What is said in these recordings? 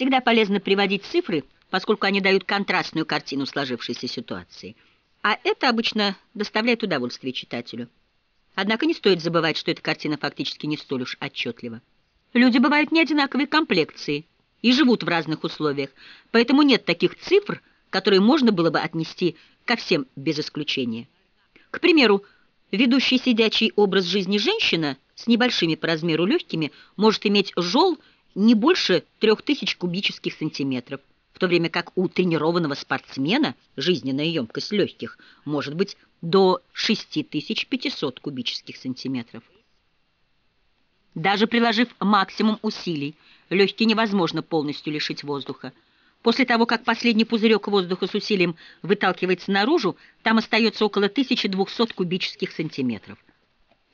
Всегда полезно приводить цифры, поскольку они дают контрастную картину сложившейся ситуации. А это обычно доставляет удовольствие читателю. Однако не стоит забывать, что эта картина фактически не столь уж отчетлива. Люди бывают не одинаковой комплекции и живут в разных условиях, поэтому нет таких цифр, которые можно было бы отнести ко всем без исключения. К примеру, ведущий сидячий образ жизни женщина с небольшими по размеру легкими может иметь жол не больше 3000 кубических сантиметров, в то время как у тренированного спортсмена жизненная емкость легких может быть до 6500 кубических сантиметров. Даже приложив максимум усилий, легкие невозможно полностью лишить воздуха. После того, как последний пузырек воздуха с усилием выталкивается наружу, там остается около 1200 кубических сантиметров.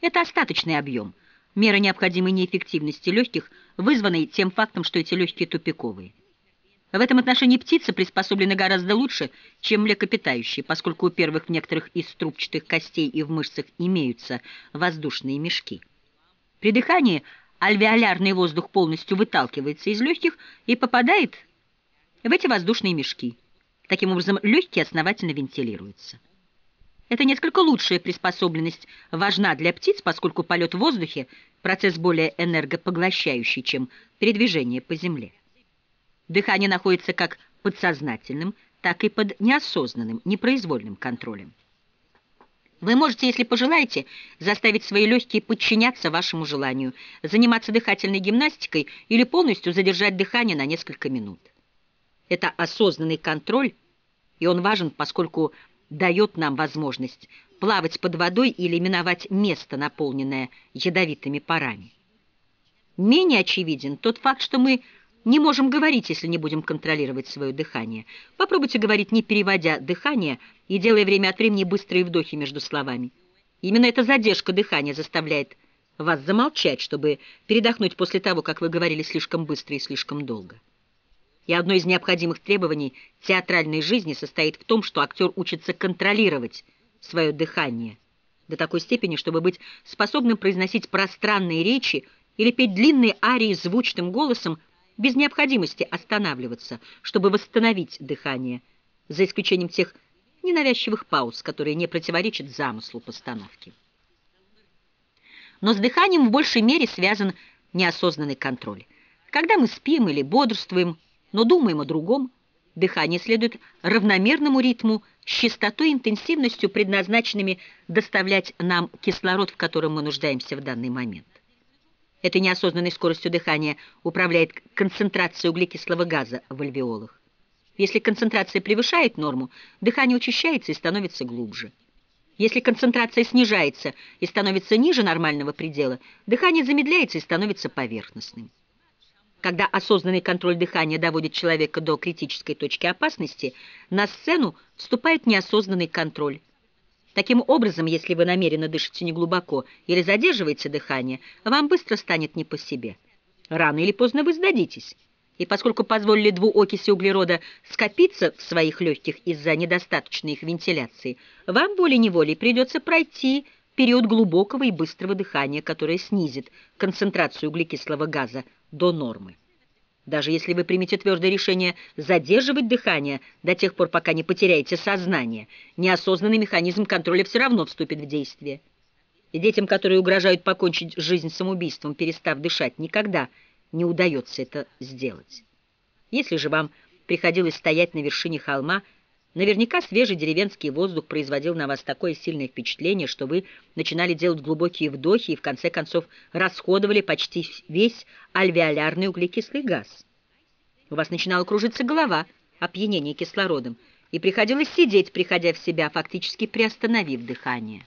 Это остаточный объем, мера необходимой неэффективности легких, вызванной тем фактом, что эти легкие тупиковые. В этом отношении птицы приспособлены гораздо лучше, чем млекопитающие, поскольку у первых в некоторых из трубчатых костей и в мышцах имеются воздушные мешки. При дыхании альвеолярный воздух полностью выталкивается из легких и попадает в эти воздушные мешки. Таким образом, легкие основательно вентилируются. Эта несколько лучшая приспособленность важна для птиц, поскольку полет в воздухе – процесс более энергопоглощающий, чем передвижение по земле. Дыхание находится как подсознательным, так и под неосознанным, непроизвольным контролем. Вы можете, если пожелаете, заставить свои легкие подчиняться вашему желанию, заниматься дыхательной гимнастикой или полностью задержать дыхание на несколько минут. Это осознанный контроль, и он важен, поскольку дает нам возможность плавать под водой или миновать место, наполненное ядовитыми парами. Менее очевиден тот факт, что мы не можем говорить, если не будем контролировать свое дыхание. Попробуйте говорить, не переводя дыхание и делая время от времени быстрые вдохи между словами. Именно эта задержка дыхания заставляет вас замолчать, чтобы передохнуть после того, как вы говорили слишком быстро и слишком долго. И одно из необходимых требований театральной жизни состоит в том, что актер учится контролировать свое дыхание до такой степени, чтобы быть способным произносить пространные речи или петь длинные арии звучным голосом, без необходимости останавливаться, чтобы восстановить дыхание, за исключением тех ненавязчивых пауз, которые не противоречат замыслу постановки. Но с дыханием в большей мере связан неосознанный контроль. Когда мы спим или бодрствуем, но думаем о другом, дыхание следует равномерному ритму с частотой и интенсивностью, предназначенными доставлять нам кислород, в котором мы нуждаемся в данный момент. Этой неосознанной скоростью дыхания управляет концентрация углекислого газа в альвеолах. Если концентрация превышает норму, дыхание учащается и становится глубже. Если концентрация снижается и становится ниже нормального предела, дыхание замедляется и становится поверхностным. Когда осознанный контроль дыхания доводит человека до критической точки опасности, на сцену вступает неосознанный контроль, Таким образом, если вы намеренно дышите неглубоко или задерживаете дыхание, вам быстро станет не по себе. Рано или поздно вы сдадитесь. И поскольку позволили двуокиси углерода скопиться в своих легких из-за недостаточной их вентиляции, вам волей-неволей придется пройти период глубокого и быстрого дыхания, которое снизит концентрацию углекислого газа до нормы. Даже если вы примете твердое решение задерживать дыхание до тех пор, пока не потеряете сознание, неосознанный механизм контроля все равно вступит в действие. И детям, которые угрожают покончить жизнь самоубийством, перестав дышать, никогда не удается это сделать. Если же вам приходилось стоять на вершине холма, Наверняка свежий деревенский воздух производил на вас такое сильное впечатление, что вы начинали делать глубокие вдохи и в конце концов расходовали почти весь альвеолярный углекислый газ. У вас начинала кружиться голова, опьянение кислородом, и приходилось сидеть, приходя в себя, фактически приостановив дыхание.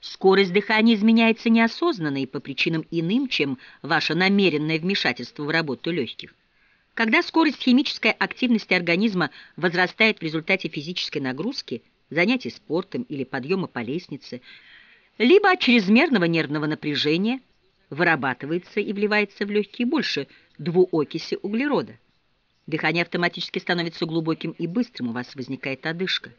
Скорость дыхания изменяется неосознанно и по причинам иным, чем ваше намеренное вмешательство в работу легких. Когда скорость химической активности организма возрастает в результате физической нагрузки, занятий спортом или подъема по лестнице, либо от чрезмерного нервного напряжения вырабатывается и вливается в легкие больше двуокиси углерода. Дыхание автоматически становится глубоким и быстрым, у вас возникает одышка.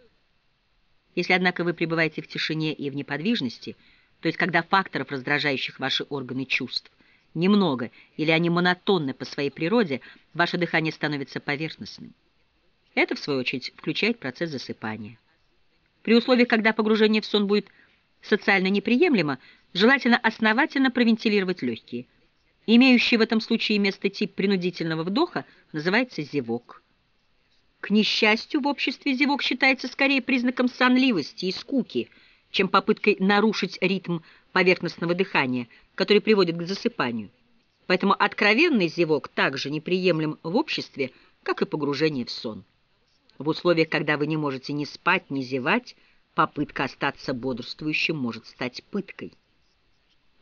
Если, однако, вы пребываете в тишине и в неподвижности, то есть когда факторов, раздражающих ваши органы чувств, немного или они монотонны по своей природе, ваше дыхание становится поверхностным. Это, в свою очередь, включает процесс засыпания. При условии, когда погружение в сон будет социально неприемлемо, желательно основательно провентилировать легкие. Имеющий в этом случае место тип принудительного вдоха называется зевок. К несчастью, в обществе зевок считается скорее признаком сонливости и скуки, чем попыткой нарушить ритм поверхностного дыхания, который приводит к засыпанию. Поэтому откровенный зевок также неприемлем в обществе, как и погружение в сон. В условиях, когда вы не можете ни спать, ни зевать, попытка остаться бодрствующим может стать пыткой.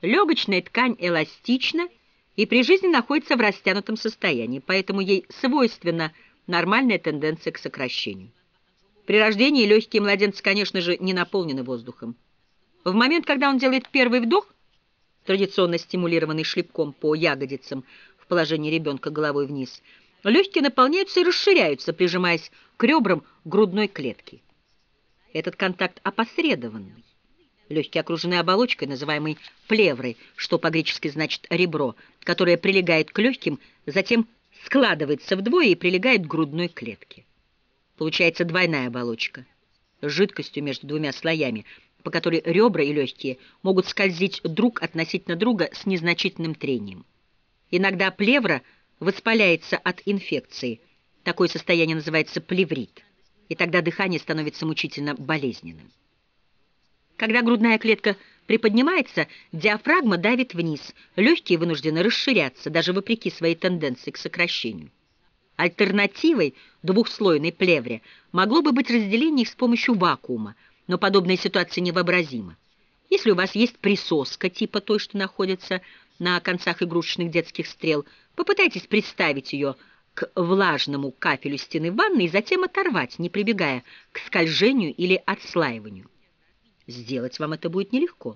Легочная ткань эластична и при жизни находится в растянутом состоянии, поэтому ей свойственна нормальная тенденция к сокращению. При рождении легкие младенцы, конечно же, не наполнены воздухом. В момент, когда он делает первый вдох, традиционно стимулированный шлепком по ягодицам в положении ребенка головой вниз, легкие наполняются и расширяются, прижимаясь к ребрам грудной клетки. Этот контакт опосредованный. Легкие окружены оболочкой, называемой плеврой, что по-гречески значит «ребро», которое прилегает к легким, затем складывается вдвое и прилегает к грудной клетке. Получается двойная оболочка с жидкостью между двумя слоями, по которой ребра и легкие могут скользить друг относительно друга с незначительным трением. Иногда плевра воспаляется от инфекции. Такое состояние называется плеврит, и тогда дыхание становится мучительно болезненным. Когда грудная клетка приподнимается, диафрагма давит вниз, легкие вынуждены расширяться, даже вопреки своей тенденции к сокращению. Альтернативой двухслойной плевре могло бы быть разделение их с помощью вакуума, но подобная ситуация невообразима. Если у вас есть присоска типа той, что находится на концах игрушечных детских стрел, попытайтесь представить ее к влажному кафелю стены ванны и затем оторвать, не прибегая к скольжению или отслаиванию. Сделать вам это будет нелегко.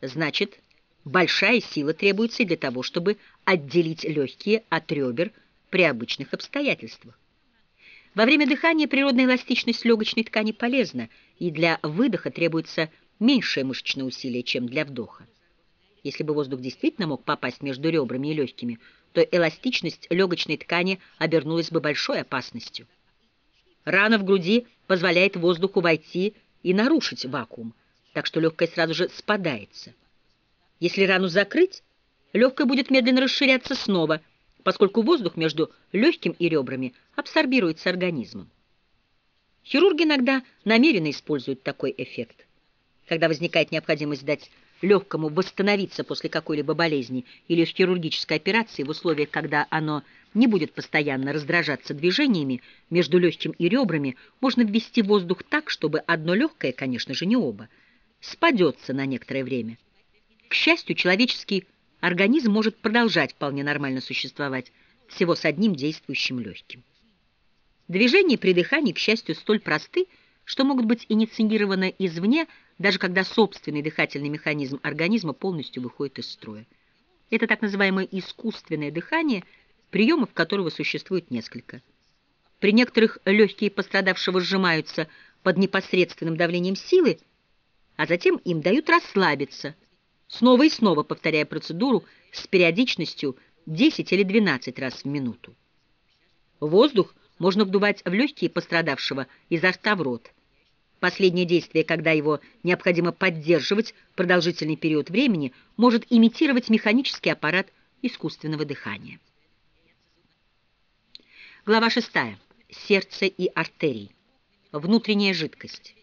Значит, большая сила требуется и для того, чтобы отделить легкие от ребер при обычных обстоятельствах. Во время дыхания природная эластичность легочной ткани полезна, и для выдоха требуется меньшее мышечное усилие, чем для вдоха. Если бы воздух действительно мог попасть между ребрами и легкими, то эластичность легочной ткани обернулась бы большой опасностью. Рана в груди позволяет воздуху войти и нарушить вакуум, так что легкое сразу же спадается. Если рану закрыть, легкое будет медленно расширяться снова, поскольку воздух между легким и ребрами абсорбируется организмом. Хирурги иногда намеренно используют такой эффект. Когда возникает необходимость дать легкому восстановиться после какой-либо болезни или хирургической операции в условиях, когда оно не будет постоянно раздражаться движениями между легким и ребрами, можно ввести воздух так, чтобы одно легкое, конечно же, не оба, спадется на некоторое время. К счастью, человеческий организм может продолжать вполне нормально существовать всего с одним действующим легким. Движения при дыхании, к счастью, столь просты, что могут быть инициированы извне, даже когда собственный дыхательный механизм организма полностью выходит из строя. Это так называемое искусственное дыхание – приемов которого существует несколько. При некоторых легкие пострадавшего сжимаются под непосредственным давлением силы, а затем им дают расслабиться, снова и снова повторяя процедуру с периодичностью 10 или 12 раз в минуту. Воздух можно вдувать в легкие пострадавшего изо рта в рот. Последнее действие, когда его необходимо поддерживать продолжительный период времени, может имитировать механический аппарат искусственного дыхания. Глава 6. Сердце и артерии. Внутренняя жидкость.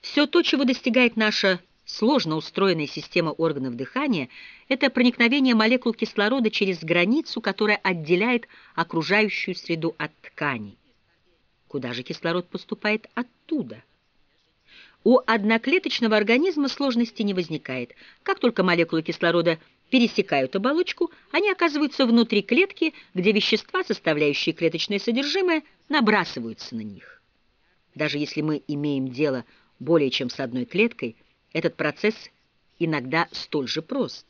Все то, чего достигает наша сложно устроенная система органов дыхания, это проникновение молекул кислорода через границу, которая отделяет окружающую среду от тканей. Куда же кислород поступает оттуда? У одноклеточного организма сложности не возникает. Как только молекулы кислорода пересекают оболочку, они оказываются внутри клетки, где вещества, составляющие клеточное содержимое, набрасываются на них. Даже если мы имеем дело более чем с одной клеткой, этот процесс иногда столь же прост.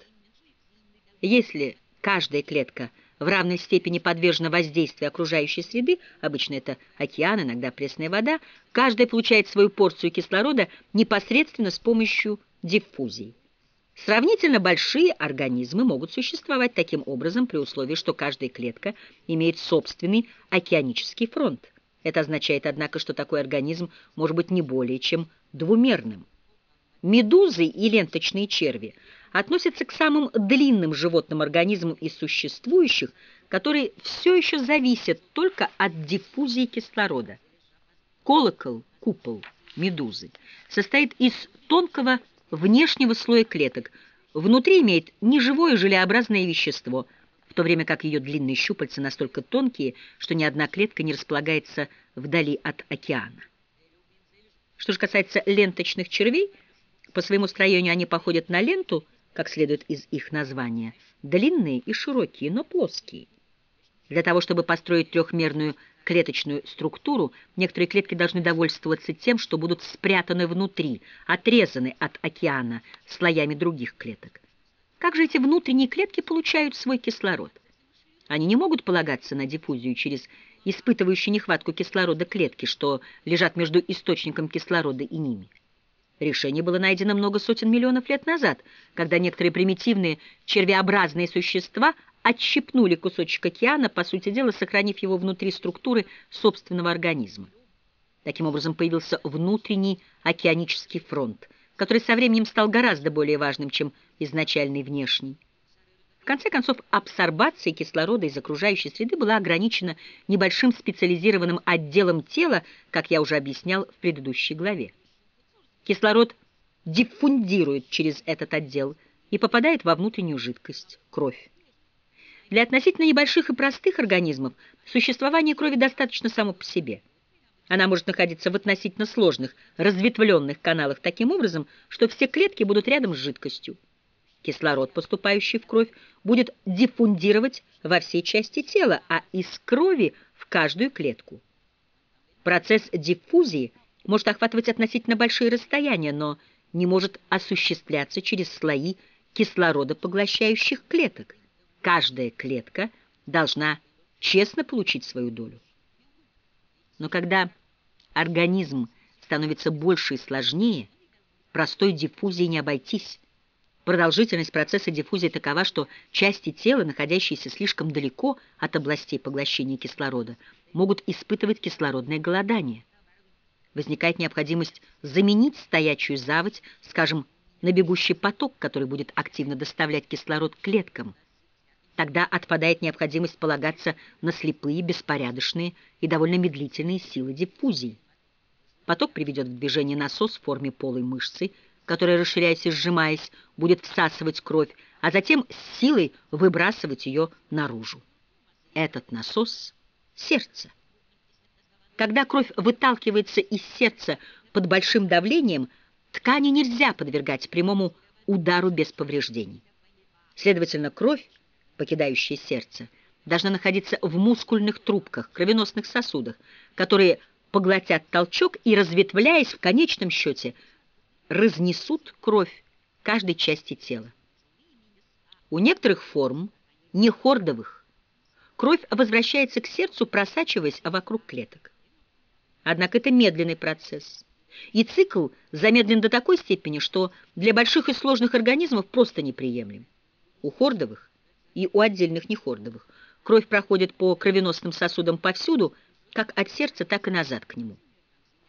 Если каждая клетка в равной степени подвержена воздействию окружающей среды, обычно это океан, иногда пресная вода, каждая получает свою порцию кислорода непосредственно с помощью диффузии. Сравнительно большие организмы могут существовать таким образом при условии, что каждая клетка имеет собственный океанический фронт. Это означает, однако, что такой организм может быть не более чем двумерным. Медузы и ленточные черви относятся к самым длинным животным организмам из существующих, которые все еще зависят только от диффузии кислорода. Колокол, купол медузы состоит из тонкого внешнего слоя клеток. Внутри имеет неживое желеобразное вещество, в то время как ее длинные щупальца настолько тонкие, что ни одна клетка не располагается вдали от океана. Что же касается ленточных червей, по своему строению они походят на ленту, как следует из их названия, длинные и широкие, но плоские. Для того, чтобы построить трехмерную клеточную структуру, некоторые клетки должны довольствоваться тем, что будут спрятаны внутри, отрезаны от океана слоями других клеток. Как же эти внутренние клетки получают свой кислород? Они не могут полагаться на диффузию через испытывающие нехватку кислорода клетки, что лежат между источником кислорода и ними. Решение было найдено много сотен миллионов лет назад, когда некоторые примитивные червеобразные существа отщипнули кусочек океана, по сути дела, сохранив его внутри структуры собственного организма. Таким образом появился внутренний океанический фронт, который со временем стал гораздо более важным, чем изначальный внешний. В конце концов, абсорбация кислорода из окружающей среды была ограничена небольшим специализированным отделом тела, как я уже объяснял в предыдущей главе. Кислород диффундирует через этот отдел и попадает во внутреннюю жидкость – кровь. Для относительно небольших и простых организмов существование крови достаточно само по себе. Она может находиться в относительно сложных, разветвленных каналах таким образом, что все клетки будут рядом с жидкостью. Кислород, поступающий в кровь, будет диффундировать во всей части тела, а из крови в каждую клетку. Процесс диффузии может охватывать относительно большие расстояния, но не может осуществляться через слои кислородопоглощающих клеток. Каждая клетка должна честно получить свою долю. Но когда организм становится больше и сложнее, простой диффузии не обойтись. Продолжительность процесса диффузии такова, что части тела, находящиеся слишком далеко от областей поглощения кислорода, могут испытывать кислородное голодание. Возникает необходимость заменить стоячую заводь, скажем, на бегущий поток, который будет активно доставлять кислород клеткам – Тогда отпадает необходимость полагаться на слепые, беспорядочные и довольно медлительные силы диффузии. Поток приведет в движение насос в форме полой мышцы, которая, расширяясь и сжимаясь, будет всасывать кровь, а затем с силой выбрасывать ее наружу. Этот насос — сердце. Когда кровь выталкивается из сердца под большим давлением, ткани нельзя подвергать прямому удару без повреждений. Следовательно, кровь покидающая сердце, должна находиться в мускульных трубках, кровеносных сосудах, которые поглотят толчок и, разветвляясь в конечном счете, разнесут кровь каждой части тела. У некоторых форм, не хордовых, кровь возвращается к сердцу, просачиваясь вокруг клеток. Однако это медленный процесс, и цикл замедлен до такой степени, что для больших и сложных организмов просто неприемлем. У хордовых и у отдельных нехордовых. Кровь проходит по кровеносным сосудам повсюду, как от сердца, так и назад к нему.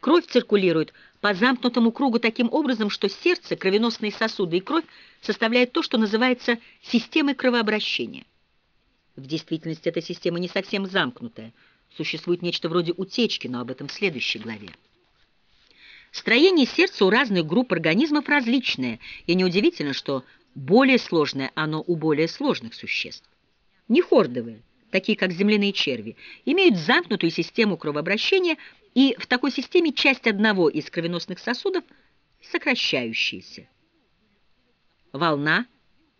Кровь циркулирует по замкнутому кругу таким образом, что сердце, кровеносные сосуды и кровь составляют то, что называется системой кровообращения. В действительности эта система не совсем замкнутая. Существует нечто вроде утечки, но об этом в следующей главе. Строение сердца у разных групп организмов различное, и неудивительно, что более сложное оно у более сложных существ. Нехордовые, такие как земляные черви, имеют замкнутую систему кровообращения, и в такой системе часть одного из кровеносных сосудов сокращающаяся. Волна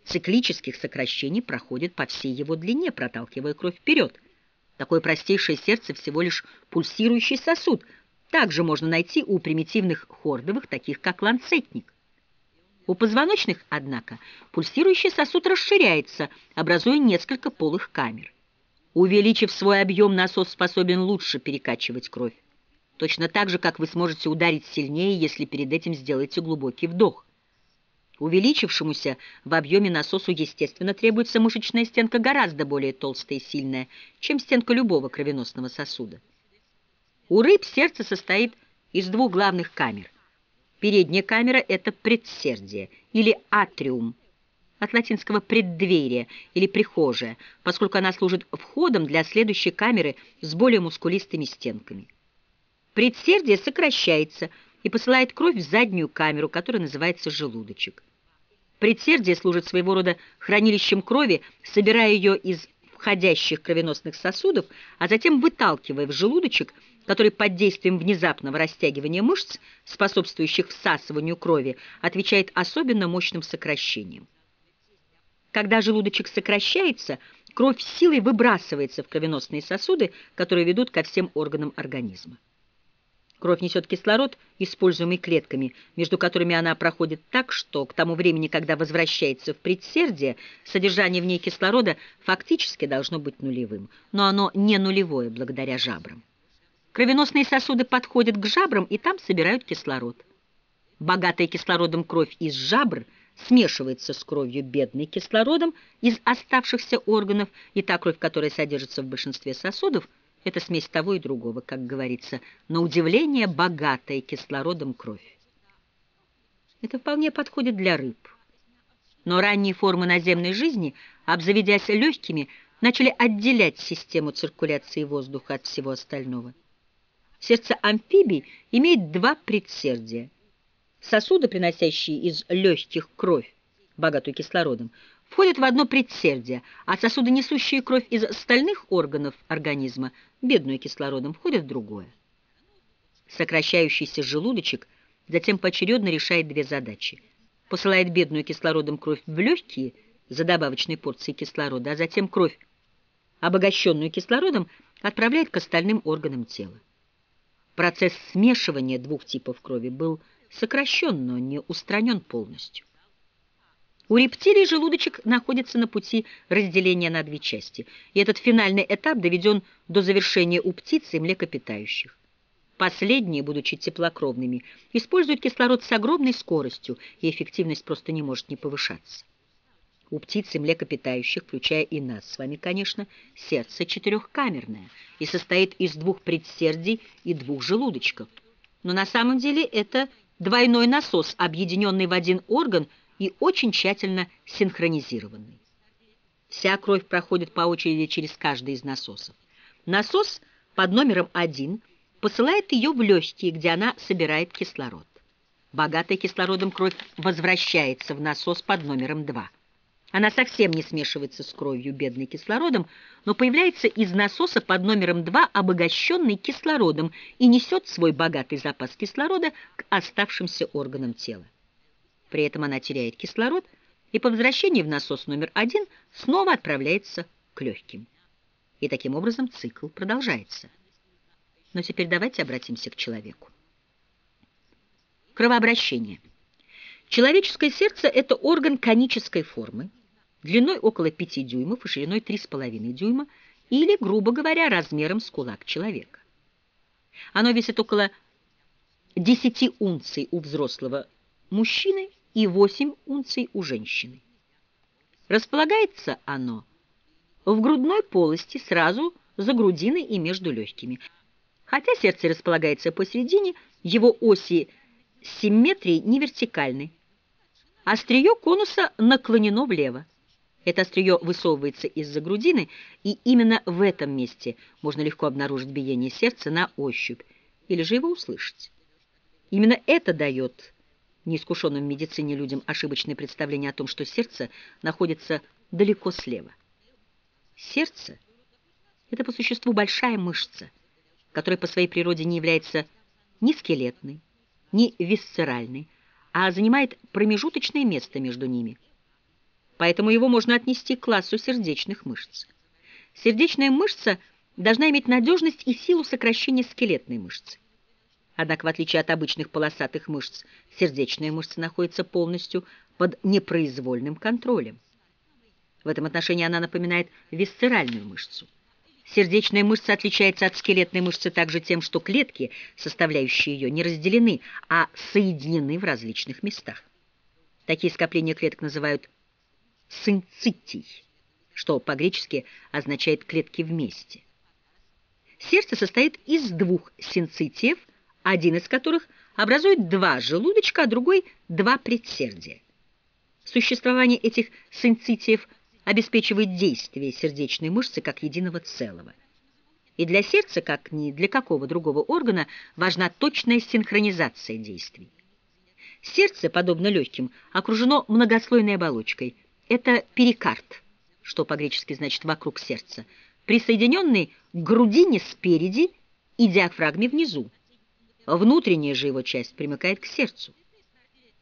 циклических сокращений проходит по всей его длине, проталкивая кровь вперед. Такое простейшее сердце всего лишь пульсирующий сосуд. Также можно найти у примитивных хордовых, таких как ланцетник. У позвоночных, однако, пульсирующий сосуд расширяется, образуя несколько полых камер. Увеличив свой объем, насос способен лучше перекачивать кровь. Точно так же, как вы сможете ударить сильнее, если перед этим сделаете глубокий вдох. Увеличившемуся в объеме насосу, естественно, требуется мышечная стенка гораздо более толстая и сильная, чем стенка любого кровеносного сосуда. У рыб сердце состоит из двух главных камер. Передняя камера – это предсердие или атриум, от латинского «преддверие» или «прихожая», поскольку она служит входом для следующей камеры с более мускулистыми стенками. Предсердие сокращается и посылает кровь в заднюю камеру, которая называется желудочек. Предсердие служит своего рода хранилищем крови, собирая ее из входящих кровеносных сосудов, а затем выталкивая в желудочек, который под действием внезапного растягивания мышц, способствующих всасыванию крови, отвечает особенно мощным сокращением. Когда желудочек сокращается, кровь силой выбрасывается в кровеносные сосуды, которые ведут ко всем органам организма. Кровь несет кислород, используемый клетками, между которыми она проходит так, что к тому времени, когда возвращается в предсердие, содержание в ней кислорода фактически должно быть нулевым, но оно не нулевое благодаря жабрам. Кровеносные сосуды подходят к жабрам и там собирают кислород. Богатая кислородом кровь из жабр – смешивается с кровью бедной кислородом из оставшихся органов, и та кровь, которая содержится в большинстве сосудов, это смесь того и другого, как говорится, на удивление богатая кислородом кровь. Это вполне подходит для рыб. Но ранние формы наземной жизни, обзаведясь легкими, начали отделять систему циркуляции воздуха от всего остального. Сердце амфибий имеет два предсердия – Сосуды, приносящие из легких кровь, богатую кислородом, входят в одно предсердие, а сосуды, несущие кровь из остальных органов организма, бедную кислородом, входят в другое. Сокращающийся желудочек затем поочередно решает две задачи. Посылает бедную кислородом кровь в легкие за добавочной порцией кислорода, а затем кровь, обогащенную кислородом, отправляет к остальным органам тела. Процесс смешивания двух типов крови был сокращен, но не устранен полностью. У рептилий желудочек находится на пути разделения на две части, и этот финальный этап доведен до завершения у птиц и млекопитающих. Последние, будучи теплокровными, используют кислород с огромной скоростью, и эффективность просто не может не повышаться. У птиц и млекопитающих, включая и нас с вами, конечно, сердце четырехкамерное и состоит из двух предсердий и двух желудочков. Но на самом деле это двойной насос, объединенный в один орган и очень тщательно синхронизированный. Вся кровь проходит по очереди через каждый из насосов. Насос под номером 1 посылает ее в легкие, где она собирает кислород. Богатая кислородом кровь возвращается в насос под номером 2. Она совсем не смешивается с кровью, бедной кислородом, но появляется из насоса под номером 2, обогащенный кислородом, и несет свой богатый запас кислорода к оставшимся органам тела. При этом она теряет кислород и по возвращении в насос номер 1 снова отправляется к легким. И таким образом цикл продолжается. Но теперь давайте обратимся к человеку. Кровообращение. Человеческое сердце – это орган конической формы, длиной около 5 дюймов и шириной 3,5 дюйма, или, грубо говоря, размером с кулак человека. Оно весит около 10 унций у взрослого мужчины и 8 унций у женщины. Располагается оно в грудной полости сразу за грудиной и между легкими. Хотя сердце располагается посередине, его оси симметрии не вертикальны. Острие конуса наклонено влево. Это острие высовывается из-за грудины, и именно в этом месте можно легко обнаружить биение сердца на ощупь, или же его услышать. Именно это дает неискушенным в медицине людям ошибочное представление о том, что сердце находится далеко слева. Сердце – это по существу большая мышца, которая по своей природе не является ни скелетной, ни висцеральной, а занимает промежуточное место между ними – поэтому его можно отнести к классу сердечных мышц. Сердечная мышца должна иметь надежность и силу сокращения скелетной мышцы. Однако, в отличие от обычных полосатых мышц, сердечная мышца находится полностью под непроизвольным контролем. В этом отношении она напоминает висцеральную мышцу. Сердечная мышца отличается от скелетной мышцы также тем, что клетки, составляющие ее, не разделены, а соединены в различных местах. Такие скопления клеток называют синцитий, что по-гречески означает «клетки вместе». Сердце состоит из двух синцитиев, один из которых образует два желудочка, а другой – два предсердия. Существование этих синцитиев обеспечивает действие сердечной мышцы как единого целого. И для сердца, как ни для какого другого органа, важна точная синхронизация действий. Сердце, подобно легким, окружено многослойной оболочкой. Это перикард, что по-гречески значит «вокруг сердца», присоединенный к грудине спереди и диафрагме внизу. Внутренняя же его часть примыкает к сердцу.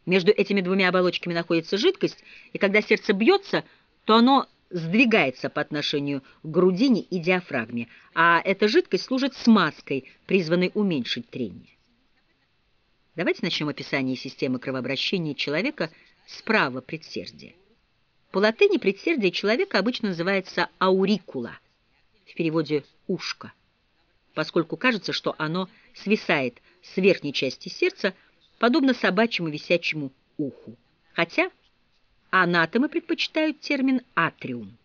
Между этими двумя оболочками находится жидкость, и когда сердце бьется, то оно сдвигается по отношению к грудине и диафрагме, а эта жидкость служит смазкой, призванной уменьшить трение. Давайте начнем описание системы кровообращения человека справа предсердия. По латыни предсердие человека обычно называется аурикула, в переводе «ушко», поскольку кажется, что оно свисает с верхней части сердца, подобно собачьему висячему уху. Хотя анатомы предпочитают термин «атриум».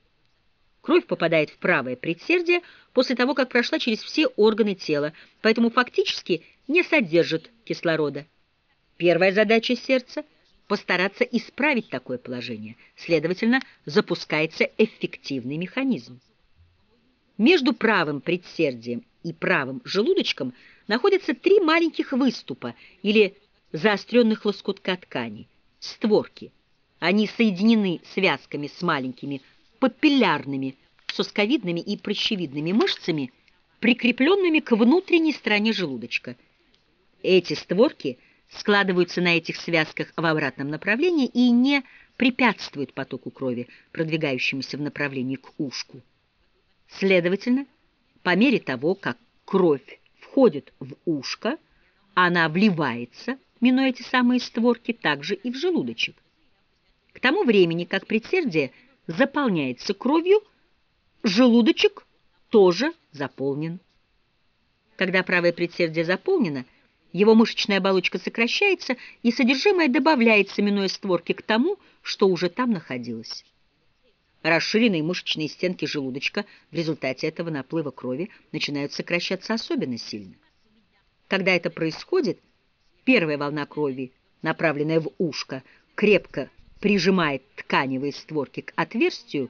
Кровь попадает в правое предсердие после того, как прошла через все органы тела, поэтому фактически не содержит кислорода. Первая задача сердца – постараться исправить такое положение. Следовательно, запускается эффективный механизм. Между правым предсердием и правым желудочком находятся три маленьких выступа или заостренных лоскутка ткани – створки. Они соединены связками с маленькими папиллярными, сосковидными и прыщевидными мышцами, прикрепленными к внутренней стороне желудочка. Эти створки складываются на этих связках в обратном направлении и не препятствуют потоку крови, продвигающемуся в направлении к ушку. Следовательно, по мере того, как кровь входит в ушко, она вливается, минуя эти самые створки, также и в желудочек. К тому времени, как предсердие заполняется кровью, желудочек тоже заполнен. Когда правое предсердие заполнено, его мышечная оболочка сокращается, и содержимое добавляется, минуя створки, к тому, что уже там находилось. Расширенные мышечные стенки желудочка в результате этого наплыва крови начинают сокращаться особенно сильно. Когда это происходит, первая волна крови, направленная в ушко, крепко прижимает тканевые створки к отверстию,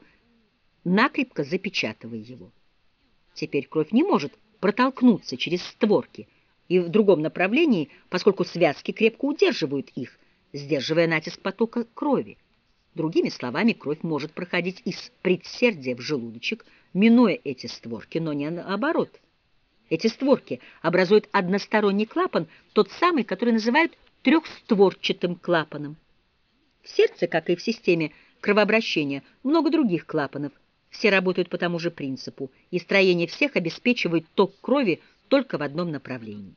накрепко запечатывая его. Теперь кровь не может протолкнуться через створки и в другом направлении, поскольку связки крепко удерживают их, сдерживая натиск потока крови. Другими словами, кровь может проходить из предсердия в желудочек, минуя эти створки, но не наоборот. Эти створки образуют односторонний клапан, тот самый, который называют трехстворчатым клапаном. В сердце, как и в системе кровообращения, много других клапанов. Все работают по тому же принципу, и строение всех обеспечивает ток крови только в одном направлении.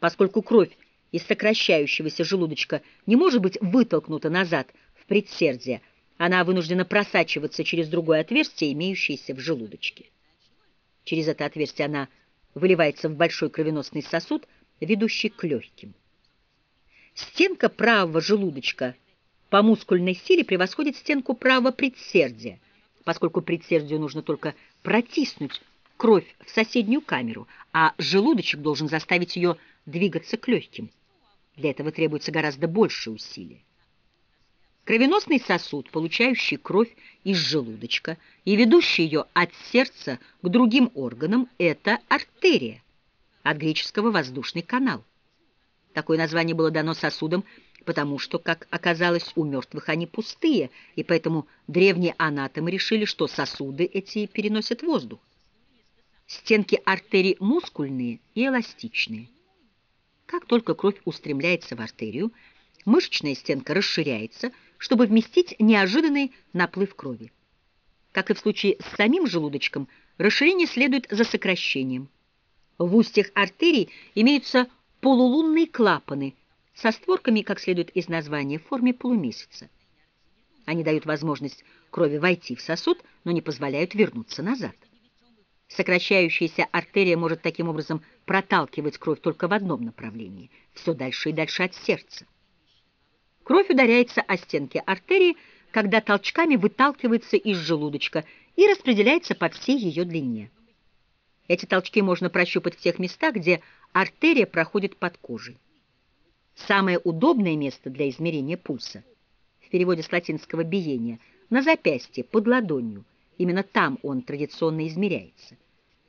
Поскольку кровь из сокращающегося желудочка не может быть вытолкнута назад в предсердие, она вынуждена просачиваться через другое отверстие, имеющееся в желудочке. Через это отверстие она выливается в большой кровеносный сосуд, ведущий к легким. Стенка правого желудочка – по мускульной силе превосходит стенку правого предсердия, поскольку предсердию нужно только протиснуть кровь в соседнюю камеру, а желудочек должен заставить ее двигаться к легким. Для этого требуется гораздо больше усилия. Кровеносный сосуд, получающий кровь из желудочка и ведущий ее от сердца к другим органам, это артерия, от греческого «воздушный канал». Такое название было дано сосудам, потому что, как оказалось, у мертвых они пустые, и поэтому древние анатомы решили, что сосуды эти переносят воздух. Стенки артерий мускульные и эластичные. Как только кровь устремляется в артерию, мышечная стенка расширяется, чтобы вместить неожиданный наплыв крови. Как и в случае с самим желудочком, расширение следует за сокращением. В устьях артерий имеются полулунные клапаны – со створками, как следует из названия, в форме полумесяца. Они дают возможность крови войти в сосуд, но не позволяют вернуться назад. Сокращающаяся артерия может таким образом проталкивать кровь только в одном направлении, все дальше и дальше от сердца. Кровь ударяется о стенки артерии, когда толчками выталкивается из желудочка и распределяется по всей ее длине. Эти толчки можно прощупать в тех местах, где артерия проходит под кожей. Самое удобное место для измерения пульса, в переводе с латинского «биение», на запястье, под ладонью. Именно там он традиционно измеряется.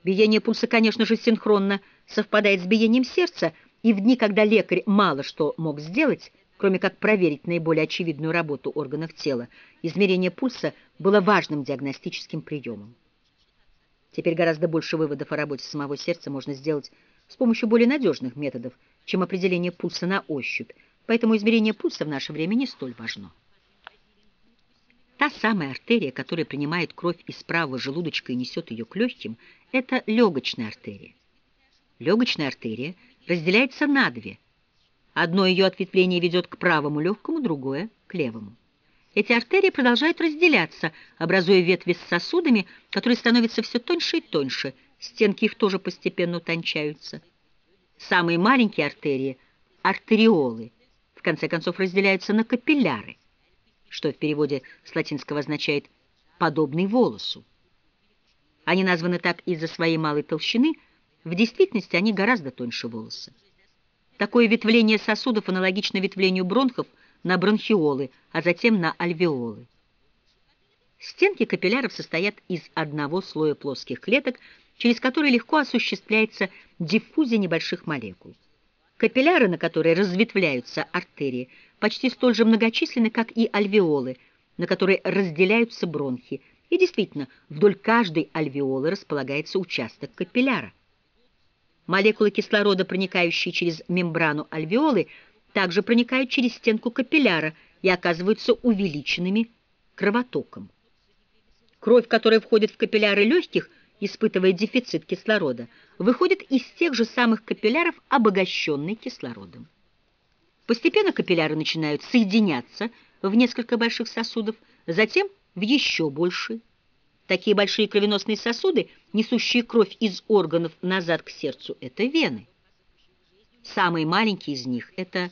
Биение пульса, конечно же, синхронно совпадает с биением сердца, и в дни, когда лекарь мало что мог сделать, кроме как проверить наиболее очевидную работу органов тела, измерение пульса было важным диагностическим приемом. Теперь гораздо больше выводов о работе самого сердца можно сделать с помощью более надежных методов, чем определение пульса на ощупь, поэтому измерение пульса в наше время не столь важно. Та самая артерия, которая принимает кровь из правого желудочка и несет ее к легким, это легочная артерия. Легочная артерия разделяется на две – Одно ее ответвление ведет к правому легкому, другое — к левому. Эти артерии продолжают разделяться, образуя ветви с сосудами, которые становятся все тоньше и тоньше, стенки их тоже постепенно утончаются. Самые маленькие артерии — артериолы, в конце концов разделяются на капилляры, что в переводе с латинского означает «подобный волосу». Они названы так из-за своей малой толщины, в действительности они гораздо тоньше волоса. Такое ветвление сосудов аналогично ветвлению бронхов на бронхиолы, а затем на альвеолы. Стенки капилляров состоят из одного слоя плоских клеток, через которые легко осуществляется диффузия небольших молекул. Капилляры, на которые разветвляются артерии, почти столь же многочисленны, как и альвеолы, на которые разделяются бронхи, и действительно, вдоль каждой альвеолы располагается участок капилляра. Молекулы кислорода, проникающие через мембрану альвеолы, также проникают через стенку капилляра и оказываются увеличенными кровотоком. Кровь, которая входит в капилляры легких, испытывая дефицит кислорода, выходит из тех же самых капилляров, обогащенной кислородом. Постепенно капилляры начинают соединяться в несколько больших сосудов, затем в еще большие. Такие большие кровеносные сосуды, несущие кровь из органов назад к сердцу, это вены. Самые маленькие из них – это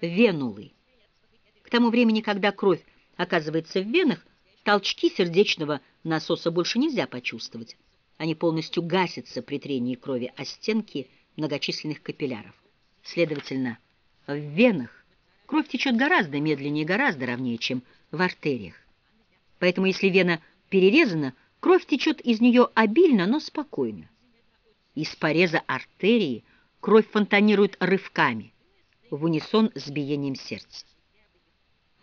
венулы. К тому времени, когда кровь оказывается в венах, толчки сердечного насоса больше нельзя почувствовать. Они полностью гасятся при трении крови о стенки многочисленных капилляров. Следовательно, в венах кровь течет гораздо медленнее гораздо ровнее, чем в артериях. Поэтому если вена – перерезана, кровь течет из нее обильно, но спокойно. Из пореза артерии кровь фонтанирует рывками, в унисон с биением сердца.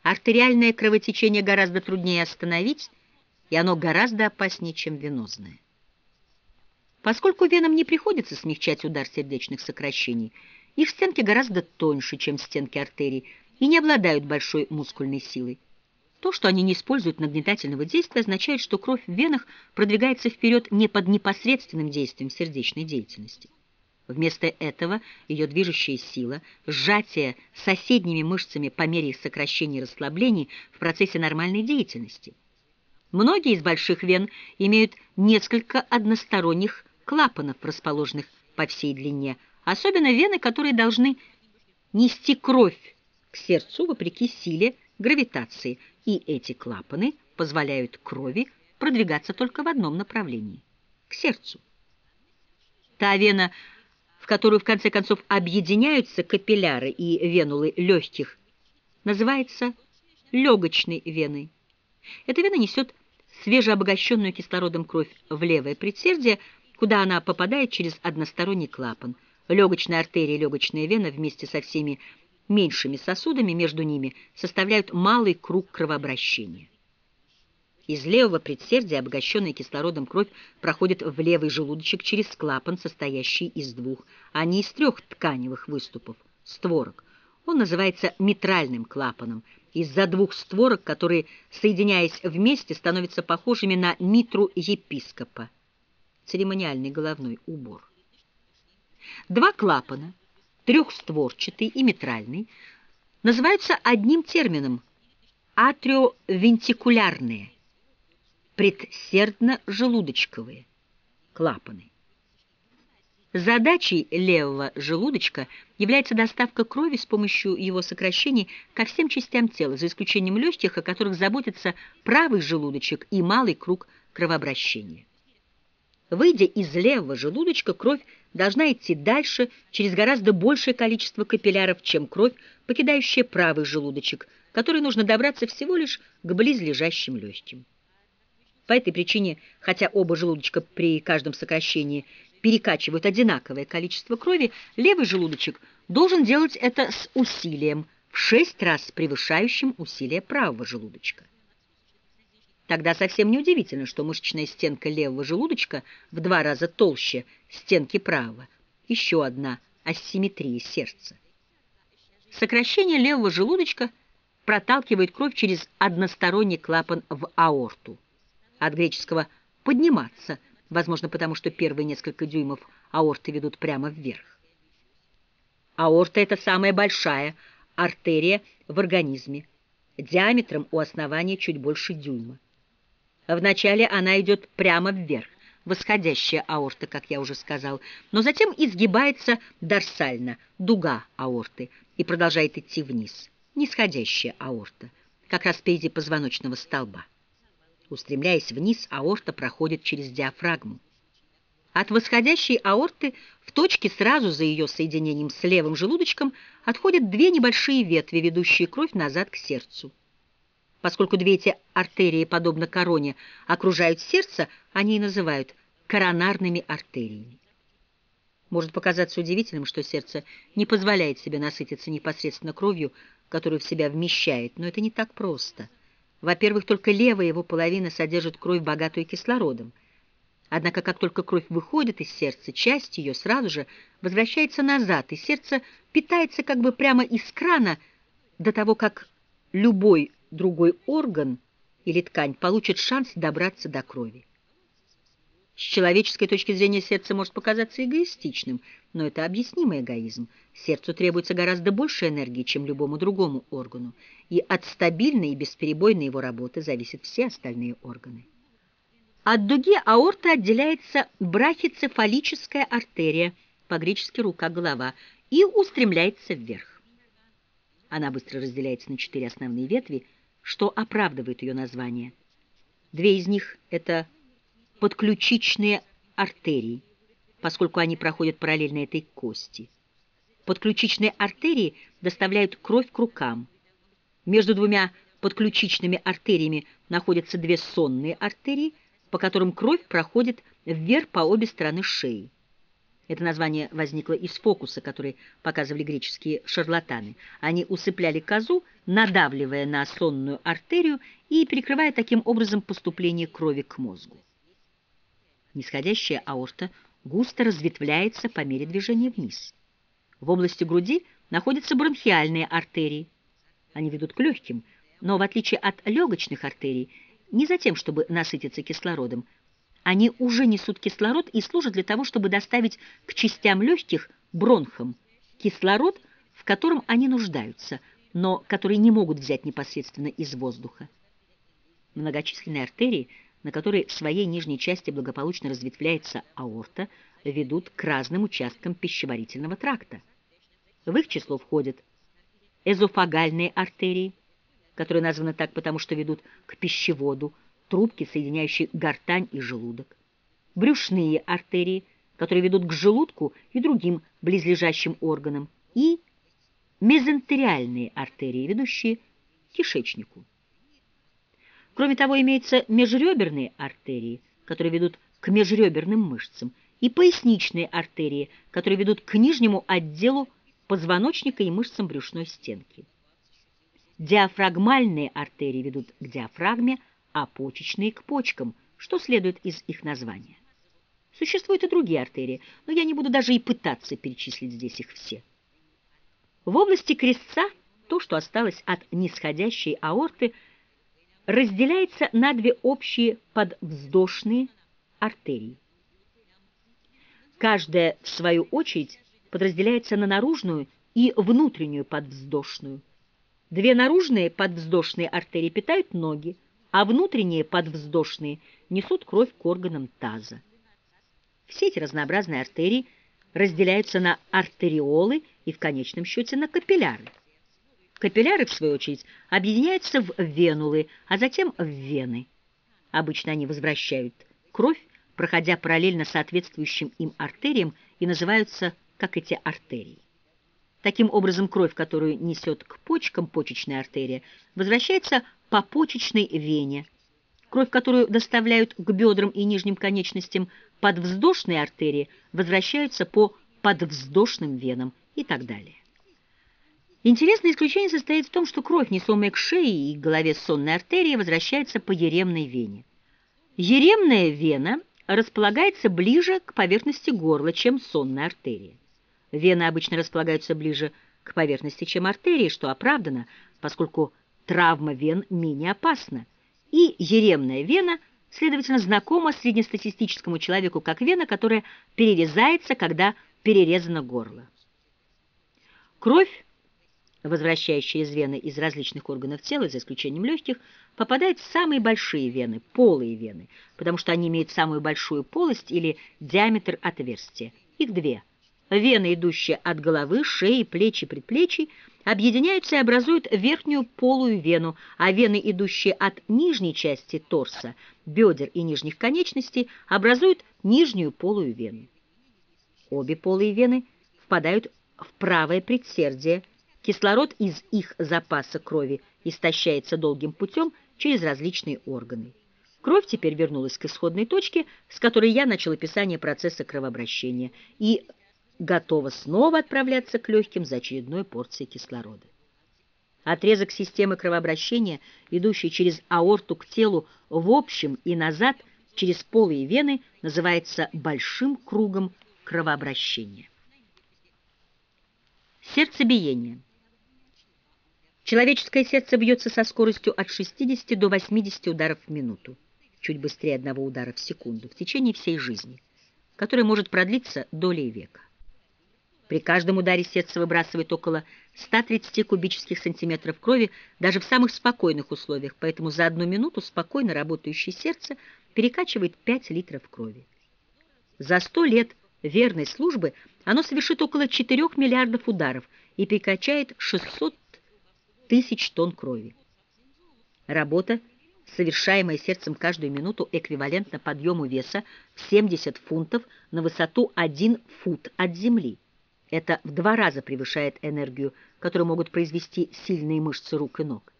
Артериальное кровотечение гораздо труднее остановить, и оно гораздо опаснее, чем венозное. Поскольку венам не приходится смягчать удар сердечных сокращений, их стенки гораздо тоньше, чем стенки артерий, и не обладают большой мускульной силой. То, что они не используют нагнетательного действия, означает, что кровь в венах продвигается вперед не под непосредственным действием сердечной деятельности. Вместо этого ее движущая сила, сжатие соседними мышцами по мере их сокращения и расслаблений в процессе нормальной деятельности. Многие из больших вен имеют несколько односторонних клапанов, расположенных по всей длине, особенно вены, которые должны нести кровь к сердцу вопреки силе гравитации, и эти клапаны позволяют крови продвигаться только в одном направлении – к сердцу. Та вена, в которую в конце концов объединяются капилляры и венулы легких, называется легочной веной. Эта вена несет свежеобогащенную кислородом кровь в левое предсердие, куда она попадает через односторонний клапан. Легочная артерия и легочная вена вместе со всеми меньшими сосудами между ними составляют малый круг кровообращения. Из левого предсердия обогащенная кислородом кровь проходит в левый желудочек через клапан, состоящий из двух, а не из трех тканевых выступов, створок. Он называется митральным клапаном из-за двух створок, которые, соединяясь вместе, становятся похожими на митру епископа, церемониальный головной убор. Два клапана трехстворчатый и митральный, называются одним термином – атриовентикулярные, предсердно-желудочковые клапаны. Задачей левого желудочка является доставка крови с помощью его сокращений ко всем частям тела, за исключением легких, о которых заботится правый желудочек и малый круг кровообращения. Выйдя из левого желудочка, кровь должна идти дальше через гораздо большее количество капилляров, чем кровь, покидающая правый желудочек, которой нужно добраться всего лишь к близлежащим легким. По этой причине, хотя оба желудочка при каждом сокращении перекачивают одинаковое количество крови, левый желудочек должен делать это с усилием, в шесть раз превышающим усилие правого желудочка. Тогда совсем неудивительно, что мышечная стенка левого желудочка в два раза толще стенки правого. Еще одна асимметрия сердца. Сокращение левого желудочка проталкивает кровь через односторонний клапан в аорту. От греческого «подниматься», возможно, потому что первые несколько дюймов аорты ведут прямо вверх. Аорта – это самая большая артерия в организме, диаметром у основания чуть больше дюйма. Вначале она идет прямо вверх, восходящая аорта, как я уже сказал, но затем изгибается дорсально, дуга аорты, и продолжает идти вниз, нисходящая аорта, как раз впереди позвоночного столба. Устремляясь вниз, аорта проходит через диафрагму. От восходящей аорты в точке сразу за ее соединением с левым желудочком отходят две небольшие ветви, ведущие кровь назад к сердцу. Поскольку две эти артерии, подобно короне, окружают сердце, они и называют коронарными артериями. Может показаться удивительным, что сердце не позволяет себе насытиться непосредственно кровью, которую в себя вмещает, но это не так просто. Во-первых, только левая его половина содержит кровь, богатую кислородом. Однако, как только кровь выходит из сердца, часть ее сразу же возвращается назад, и сердце питается как бы прямо из крана до того, как любой другой орган или ткань получит шанс добраться до крови. С человеческой точки зрения сердце может показаться эгоистичным, но это объяснимый эгоизм. Сердцу требуется гораздо больше энергии, чем любому другому органу, и от стабильной и бесперебойной его работы зависят все остальные органы. От дуги аорты отделяется брахицефалическая артерия, по-гречески рука-голова, и устремляется вверх. Она быстро разделяется на четыре основные ветви – что оправдывает ее название. Две из них — это подключичные артерии, поскольку они проходят параллельно этой кости. Подключичные артерии доставляют кровь к рукам. Между двумя подключичными артериями находятся две сонные артерии, по которым кровь проходит вверх по обе стороны шеи. Это название возникло из фокуса, который показывали греческие шарлатаны. Они усыпляли козу, надавливая на сонную артерию и перекрывая таким образом поступление крови к мозгу. Нисходящая аорта густо разветвляется по мере движения вниз. В области груди находятся бронхиальные артерии. Они ведут к легким, но в отличие от легочных артерий, не за тем, чтобы насытиться кислородом, они уже несут кислород и служат для того, чтобы доставить к частям легких, бронхам, кислород, в котором они нуждаются, но который не могут взять непосредственно из воздуха. Многочисленные артерии, на которые в своей нижней части благополучно разветвляется аорта, ведут к разным участкам пищеварительного тракта. В их число входят эзофагальные артерии, которые названы так потому, что ведут к пищеводу, трубки, соединяющие гортань и желудок, брюшные артерии, которые ведут к желудку и другим близлежащим органам, и мезентериальные артерии, ведущие к кишечнику. Кроме того, имеются межреберные артерии, которые ведут к межреберным мышцам, и поясничные артерии, которые ведут к нижнему отделу позвоночника и мышцам брюшной стенки. Диафрагмальные артерии ведут к диафрагме, а почечные к почкам, что следует из их названия. Существуют и другие артерии, но я не буду даже и пытаться перечислить здесь их все. В области крестца то, что осталось от нисходящей аорты, разделяется на две общие подвздошные артерии. Каждая, в свою очередь, подразделяется на наружную и внутреннюю подвздошную. Две наружные подвздошные артерии питают ноги, а внутренние подвздошные несут кровь к органам таза. Все эти разнообразные артерии разделяются на артериолы и в конечном счете на капилляры. Капилляры, в свою очередь, объединяются в венулы, а затем в вены. Обычно они возвращают кровь, проходя параллельно соответствующим им артериям, и называются как эти артерии. Таким образом, кровь, которую несет к почкам почечная артерия, возвращается по почечной вене. Кровь, которую доставляют к бедрам и нижним конечностям подвздошные артерии, возвращается по подвздошным венам и так далее. Интересное исключение состоит в том, что кровь, несомая к шее и голове сонной артерии, возвращается по еремной вене. Еремная вена располагается ближе к поверхности горла, чем сонная артерия. Вены обычно располагаются ближе к поверхности, чем артерии, что оправдано, поскольку травма вен менее опасна. И еремная вена, следовательно, знакома среднестатистическому человеку как вена, которая перерезается, когда перерезано горло. Кровь возвращающая из вены из различных органов тела, за исключением легких, попадает в самые большие вены, полые вены, потому что они имеют самую большую полость или диаметр отверстия. Их две. Вены, идущие от головы, шеи, плеч и предплечий, объединяются и образуют верхнюю полую вену, а вены, идущие от нижней части торса, бедер и нижних конечностей, образуют нижнюю полую вену. Обе полые вены впадают в правое предсердие, Кислород из их запаса крови истощается долгим путем через различные органы. Кровь теперь вернулась к исходной точке, с которой я начал описание процесса кровообращения, и готова снова отправляться к легким за очередной порцией кислорода. Отрезок системы кровообращения, идущий через аорту к телу в общем и назад через полые вены, называется большим кругом кровообращения. Сердцебиение. Человеческое сердце бьется со скоростью от 60 до 80 ударов в минуту, чуть быстрее одного удара в секунду, в течение всей жизни, которая может продлиться долей века. При каждом ударе сердце выбрасывает около 130 кубических сантиметров крови даже в самых спокойных условиях, поэтому за одну минуту спокойно работающее сердце перекачивает 5 литров крови. За 100 лет верной службы оно совершит около 4 миллиардов ударов и перекачает 600 тысяч тонн крови. Работа, совершаемая сердцем каждую минуту, эквивалентна подъему веса в 70 фунтов на высоту 1 фут от земли. Это в два раза превышает энергию, которую могут произвести сильные мышцы рук и ног.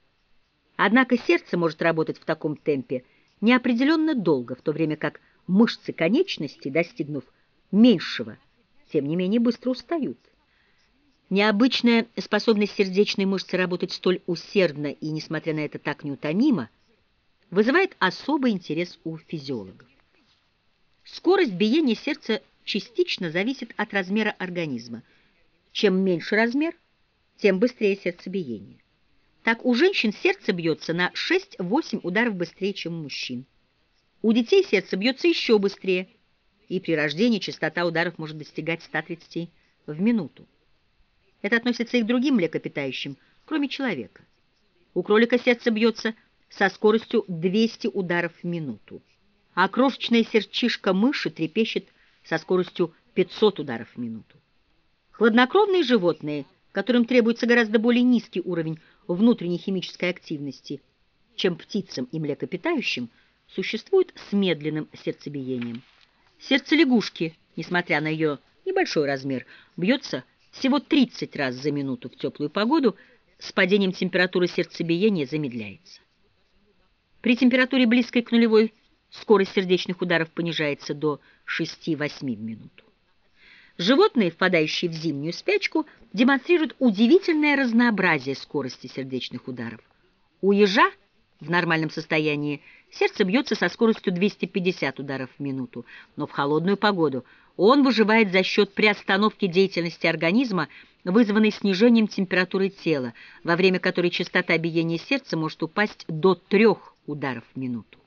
Однако сердце может работать в таком темпе неопределенно долго, в то время как мышцы конечностей, достигнув меньшего, тем не менее быстро устают. Необычная способность сердечной мышцы работать столь усердно и, несмотря на это, так неутомимо, вызывает особый интерес у физиологов. Скорость биения сердца частично зависит от размера организма. Чем меньше размер, тем быстрее сердцебиение. Так у женщин сердце бьется на 6-8 ударов быстрее, чем у мужчин. У детей сердце бьется еще быстрее, и при рождении частота ударов может достигать 130 в минуту. Это относится и к другим млекопитающим, кроме человека. У кролика сердце бьется со скоростью 200 ударов в минуту, а крошечная сердчишка мыши трепещет со скоростью 500 ударов в минуту. Хладнокровные животные, которым требуется гораздо более низкий уровень внутренней химической активности, чем птицам и млекопитающим, существуют с медленным сердцебиением. Сердце лягушки, несмотря на ее небольшой размер, бьется всего 30 раз за минуту в теплую погоду с падением температуры сердцебиения замедляется. При температуре близкой к нулевой скорость сердечных ударов понижается до 6-8 в минуту. Животные, впадающие в зимнюю спячку, демонстрируют удивительное разнообразие скорости сердечных ударов. У ежа в нормальном состоянии сердце бьется со скоростью 250 ударов в минуту, но в холодную погоду он выживает за счет приостановки деятельности организма, вызванной снижением температуры тела, во время которой частота биения сердца может упасть до трех ударов в минуту.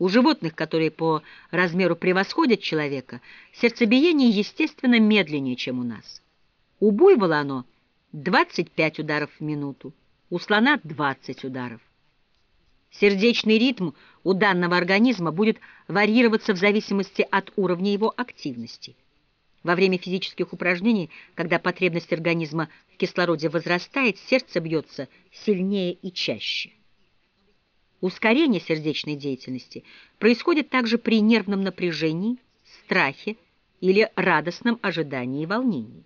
У животных, которые по размеру превосходят человека, сердцебиение, естественно, медленнее, чем у нас. У буйвола оно 25 ударов в минуту, у слона 20 ударов. Сердечный ритм у данного организма будет варьироваться в зависимости от уровня его активности. Во время физических упражнений, когда потребность организма в кислороде возрастает, сердце бьется сильнее и чаще. Ускорение сердечной деятельности происходит также при нервном напряжении, страхе или радостном ожидании и волнении.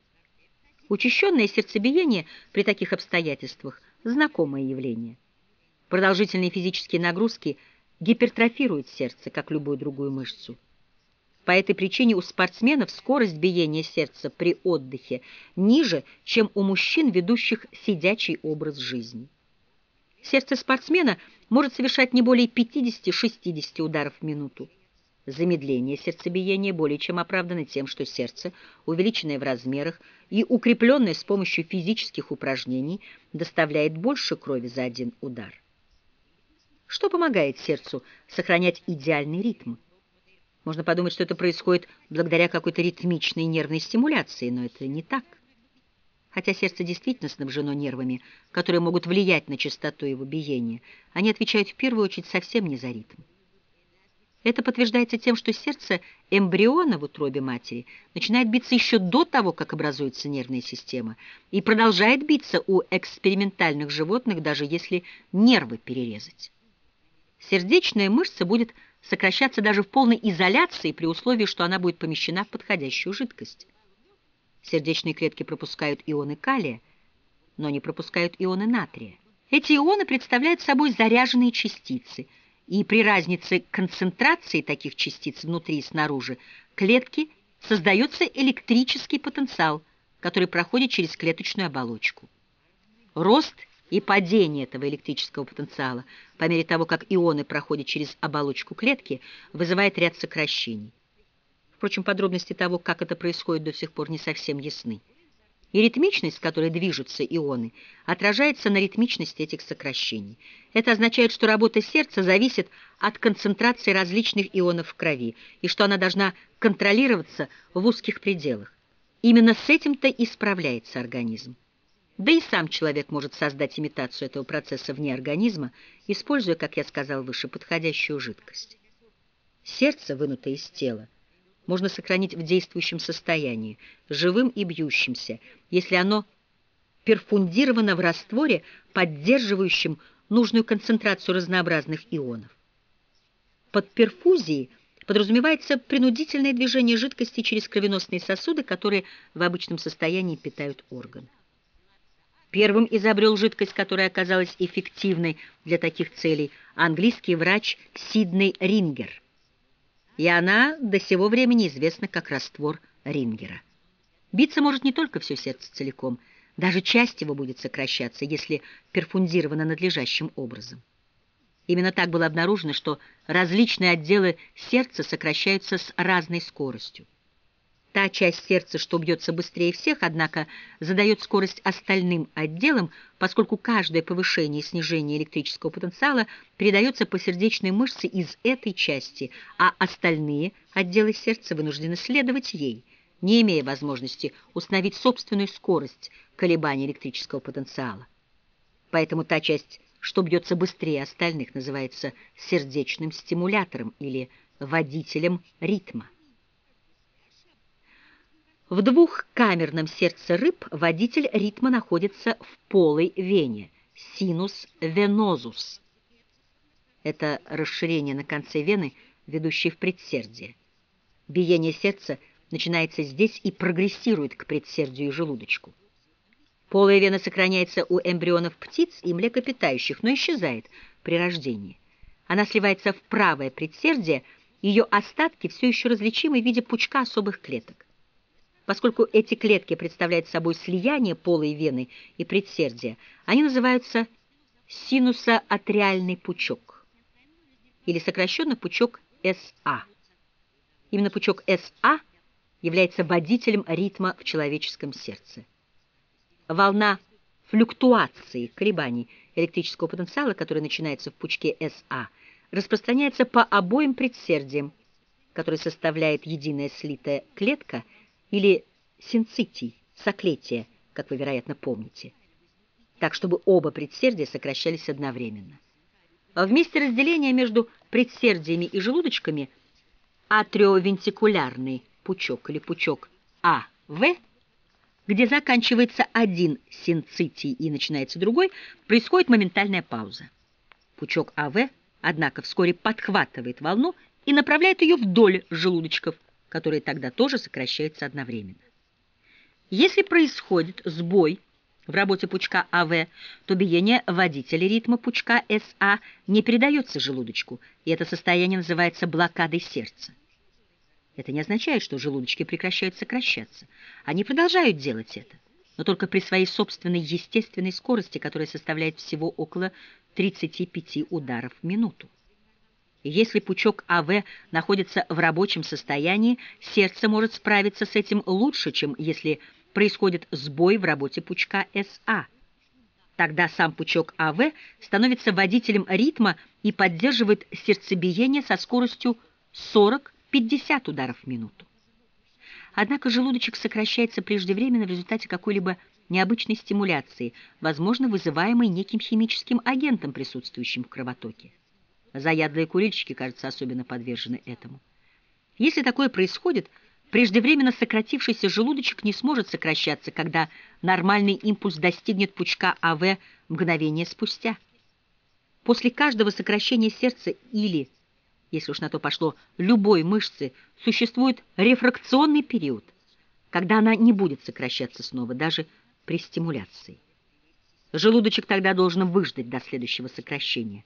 Учащенное сердцебиение при таких обстоятельствах – знакомое явление. Продолжительные физические нагрузки гипертрофируют сердце, как любую другую мышцу. По этой причине у спортсменов скорость биения сердца при отдыхе ниже, чем у мужчин, ведущих сидячий образ жизни. Сердце спортсмена может совершать не более 50-60 ударов в минуту. Замедление сердцебиения более чем оправдано тем, что сердце, увеличенное в размерах и укрепленное с помощью физических упражнений, доставляет больше крови за один удар. Что помогает сердцу сохранять идеальный ритм? Можно подумать, что это происходит благодаря какой-то ритмичной нервной стимуляции, но это не так. Хотя сердце действительно снабжено нервами, которые могут влиять на частоту его биения, они отвечают в первую очередь совсем не за ритм. Это подтверждается тем, что сердце эмбриона в утробе матери начинает биться еще до того, как образуется нервная система, и продолжает биться у экспериментальных животных, даже если нервы перерезать. Сердечная мышца будет сокращаться даже в полной изоляции при условии, что она будет помещена в подходящую жидкость. Сердечные клетки пропускают ионы калия, но не пропускают ионы натрия. Эти ионы представляют собой заряженные частицы, и при разнице концентрации таких частиц внутри и снаружи клетки создается электрический потенциал, который проходит через клеточную оболочку. Рост и падение этого электрического потенциала по мере того, как ионы проходят через оболочку клетки, вызывает ряд сокращений. Впрочем, подробности того, как это происходит, до сих пор не совсем ясны. И ритмичность, с которой движутся ионы, отражается на ритмичности этих сокращений. Это означает, что работа сердца зависит от концентрации различных ионов в крови, и что она должна контролироваться в узких пределах. Именно с этим-то и справляется организм. Да и сам человек может создать имитацию этого процесса вне организма, используя, как я сказал выше, подходящую жидкость. Сердце, вынутое из тела, можно сохранить в действующем состоянии, живым и бьющимся, если оно перфундировано в растворе, поддерживающем нужную концентрацию разнообразных ионов. Под перфузией подразумевается принудительное движение жидкости через кровеносные сосуды, которые в обычном состоянии питают органы. Первым изобрел жидкость, которая оказалась эффективной для таких целей, английский врач Сидней Рингер. И она до сего времени известна как раствор Рингера. Биться может не только все сердце целиком, даже часть его будет сокращаться, если перфундировано надлежащим образом. Именно так было обнаружено, что различные отделы сердца сокращаются с разной скоростью. Та часть сердца, что бьется быстрее всех, однако задает скорость остальным отделам, поскольку каждое повышение и снижение электрического потенциала передается по сердечной мышце из этой части, а остальные отделы сердца вынуждены следовать ей, не имея возможности установить собственную скорость колебания электрического потенциала. Поэтому та часть, что бьется быстрее остальных, называется сердечным стимулятором или водителем ритма. В двухкамерном сердце рыб водитель ритма находится в полой вене, синус венозус. Это расширение на конце вены, ведущей в предсердие. Биение сердца начинается здесь и прогрессирует к предсердию и желудочку. Полая вена сохраняется у эмбрионов птиц и млекопитающих, но исчезает при рождении. Она сливается в правое предсердие, ее остатки все еще различимы в виде пучка особых клеток. Поскольку эти клетки представляют собой слияние полой вены и предсердия, они называются синусоатриальный пучок или сокращенно пучок СА. Именно пучок СА является водителем ритма в человеческом сердце. Волна флюктуации, колебаний электрического потенциала, который начинается в пучке СА, распространяется по обоим предсердиям, которые составляет единая слитая клетка – или синцитий, соклетия, как вы, вероятно, помните, так, чтобы оба предсердия сокращались одновременно. В месте разделения между предсердиями и желудочками атриовентикулярный пучок или пучок АВ, где заканчивается один синцитий и начинается другой, происходит моментальная пауза. Пучок АВ, однако, вскоре подхватывает волну и направляет ее вдоль желудочков, которые тогда тоже сокращаются одновременно. Если происходит сбой в работе пучка АВ, то биение водителя ритма пучка СА не передается желудочку, и это состояние называется блокадой сердца. Это не означает, что желудочки прекращают сокращаться. Они продолжают делать это, но только при своей собственной естественной скорости, которая составляет всего около 35 ударов в минуту. Если пучок АВ находится в рабочем состоянии, сердце может справиться с этим лучше, чем если происходит сбой в работе пучка СА. Тогда сам пучок АВ становится водителем ритма и поддерживает сердцебиение со скоростью 40-50 ударов в минуту. Однако желудочек сокращается преждевременно в результате какой-либо необычной стимуляции, возможно, вызываемой неким химическим агентом, присутствующим в кровотоке. Заядлые курильщики, кажется, особенно подвержены этому. Если такое происходит, преждевременно сократившийся желудочек не сможет сокращаться, когда нормальный импульс достигнет пучка АВ мгновение спустя. После каждого сокращения сердца или, если уж на то пошло, любой мышцы, существует рефракционный период, когда она не будет сокращаться снова, даже при стимуляции. Желудочек тогда должен выждать до следующего сокращения.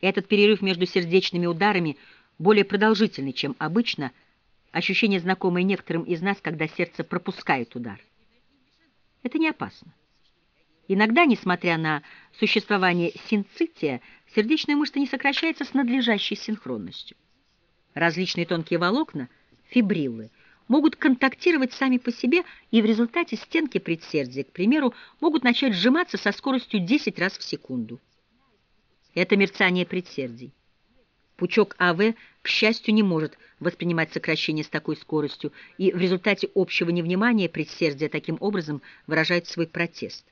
Этот перерыв между сердечными ударами более продолжительный, чем обычно – ощущение, знакомое некоторым из нас, когда сердце пропускает удар. Это не опасно. Иногда, несмотря на существование синцития, сердечная мышца не сокращается с надлежащей синхронностью. Различные тонкие волокна, фибриллы, могут контактировать сами по себе, и в результате стенки предсердия, к примеру, могут начать сжиматься со скоростью 10 раз в секунду. Это мерцание предсердий. Пучок АВ, к счастью, не может воспринимать сокращение с такой скоростью, и в результате общего невнимания предсердия таким образом выражает свой протест.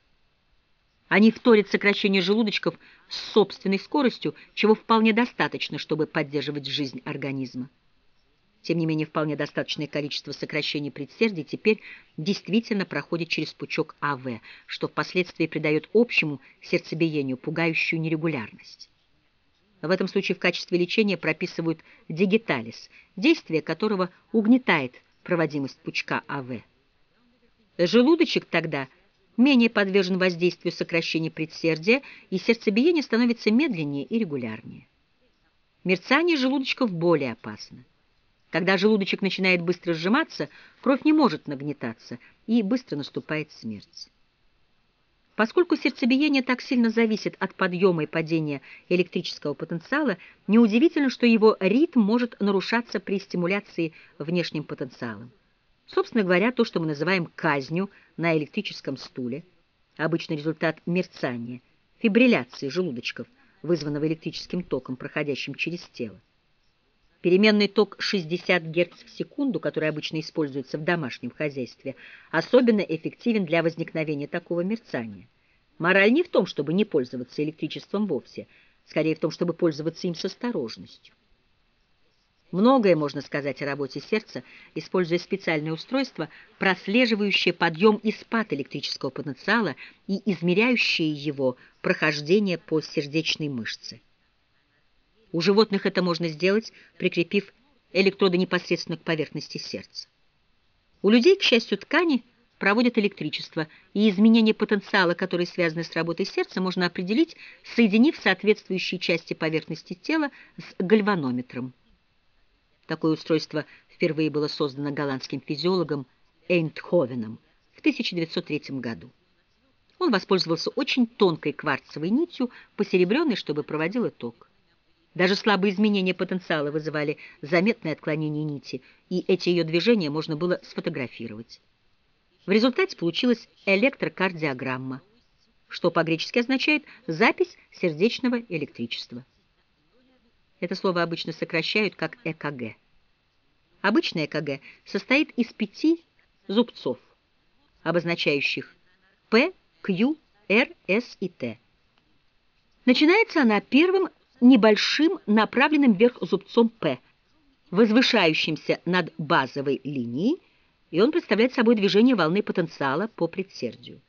Они вторят сокращение желудочков с собственной скоростью, чего вполне достаточно, чтобы поддерживать жизнь организма. Тем не менее, вполне достаточное количество сокращений предсердий теперь действительно проходит через пучок АВ, что впоследствии придает общему сердцебиению пугающую нерегулярность. В этом случае в качестве лечения прописывают дигиталис, действие которого угнетает проводимость пучка АВ. Желудочек тогда менее подвержен воздействию сокращения предсердия, и сердцебиение становится медленнее и регулярнее. Мерцание желудочков более опасно. Когда желудочек начинает быстро сжиматься, кровь не может нагнетаться, и быстро наступает смерть. Поскольку сердцебиение так сильно зависит от подъема и падения электрического потенциала, неудивительно, что его ритм может нарушаться при стимуляции внешним потенциалом. Собственно говоря, то, что мы называем казнью на электрическом стуле, обычно результат мерцания, фибрилляции желудочков, вызванного электрическим током, проходящим через тело. Переменный ток 60 Гц в секунду, который обычно используется в домашнем хозяйстве, особенно эффективен для возникновения такого мерцания. Мораль не в том, чтобы не пользоваться электричеством вовсе, скорее в том, чтобы пользоваться им с осторожностью. Многое можно сказать о работе сердца, используя специальное устройство, прослеживающее подъем и спад электрического потенциала и измеряющее его прохождение по сердечной мышце. У животных это можно сделать, прикрепив электроды непосредственно к поверхности сердца. У людей, к счастью, ткани проводят электричество, и изменение потенциала, которые связаны с работой сердца, можно определить, соединив соответствующие части поверхности тела с гальванометром. Такое устройство впервые было создано голландским физиологом Эйнтховеном в 1903 году. Он воспользовался очень тонкой кварцевой нитью, посеребренной, чтобы проводила ток. Даже слабые изменения потенциала вызывали заметное отклонение нити, и эти ее движения можно было сфотографировать. В результате получилась электрокардиограмма, что по-гречески означает «запись сердечного электричества». Это слово обычно сокращают как ЭКГ. Обычное ЭКГ состоит из пяти зубцов, обозначающих П, Q, R, S и T. Начинается она первым небольшим направленным вверх зубцом П, возвышающимся над базовой линией, и он представляет собой движение волны потенциала по предсердию.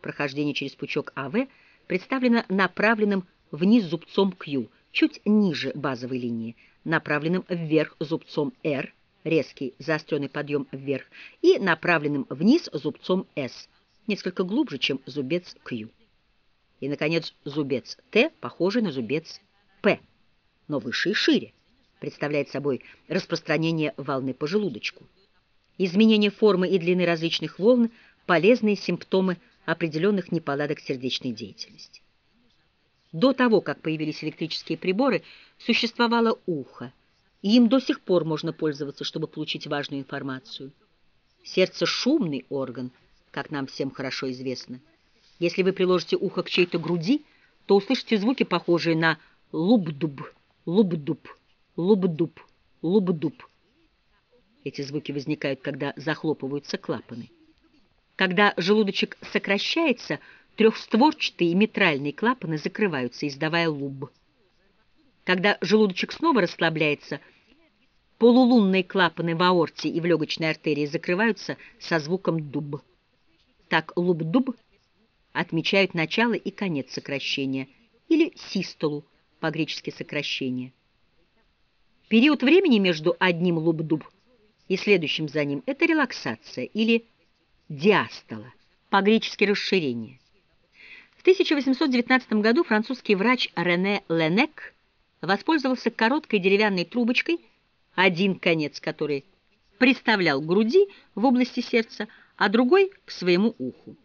Прохождение через пучок АВ представлено направленным вниз зубцом Q, чуть ниже базовой линии, направленным вверх зубцом R, резкий заостренный подъем вверх, и направленным вниз зубцом S, несколько глубже, чем зубец Q. И, наконец, зубец Т, похожий на зубец П, но выше и шире, представляет собой распространение волны по желудочку. Изменение формы и длины различных волн – полезные симптомы определенных неполадок сердечной деятельности. До того, как появились электрические приборы, существовало ухо, и им до сих пор можно пользоваться, чтобы получить важную информацию. Сердце – шумный орган, как нам всем хорошо известно. Если вы приложите ухо к чьей-то груди, то услышите звуки, похожие на луб-дуб, луб-дуб, луб-дуб, луб-дуб. Эти звуки возникают, когда захлопываются клапаны. Когда желудочек сокращается, трехстворчатые митральные клапаны закрываются, издавая луб. Когда желудочек снова расслабляется, полулунные клапаны в аорте и в легочной артерии закрываются со звуком дуб. Так луб-дуб отмечают начало и конец сокращения, или систолу, по-гречески сокращение. Период времени между одним луб-дуб и следующим за ним – это релаксация или диастола, по-гречески расширение. В 1819 году французский врач Рене Ленек воспользовался короткой деревянной трубочкой, один конец которой приставлял к груди в области сердца, а другой – к своему уху.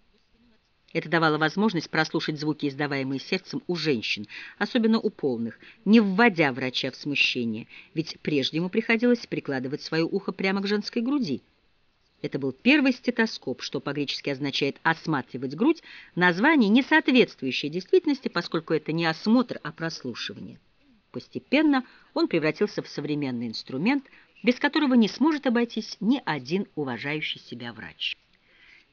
Это давало возможность прослушать звуки, издаваемые сердцем у женщин, особенно у полных, не вводя врача в смущение, ведь прежде ему приходилось прикладывать свое ухо прямо к женской груди. Это был первый стетоскоп, что по-гречески означает «осматривать грудь», название, не соответствующее действительности, поскольку это не осмотр, а прослушивание. Постепенно он превратился в современный инструмент, без которого не сможет обойтись ни один уважающий себя врач.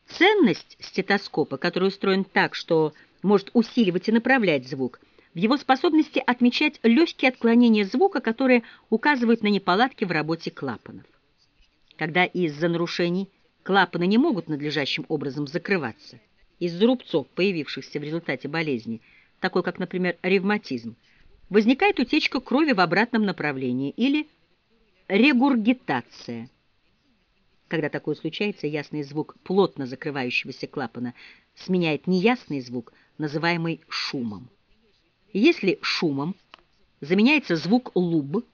Ценность стетоскопа, который устроен так, что может усиливать и направлять звук, в его способности отмечать легкие отклонения звука, которые указывают на неполадки в работе клапанов. Когда из-за нарушений клапаны не могут надлежащим образом закрываться, из-за рубцов, появившихся в результате болезни, такой как, например, ревматизм, возникает утечка крови в обратном направлении или регургитация – когда такое случается, ясный звук плотно закрывающегося клапана сменяет неясный звук, называемый шумом. Если шумом заменяется звук луб,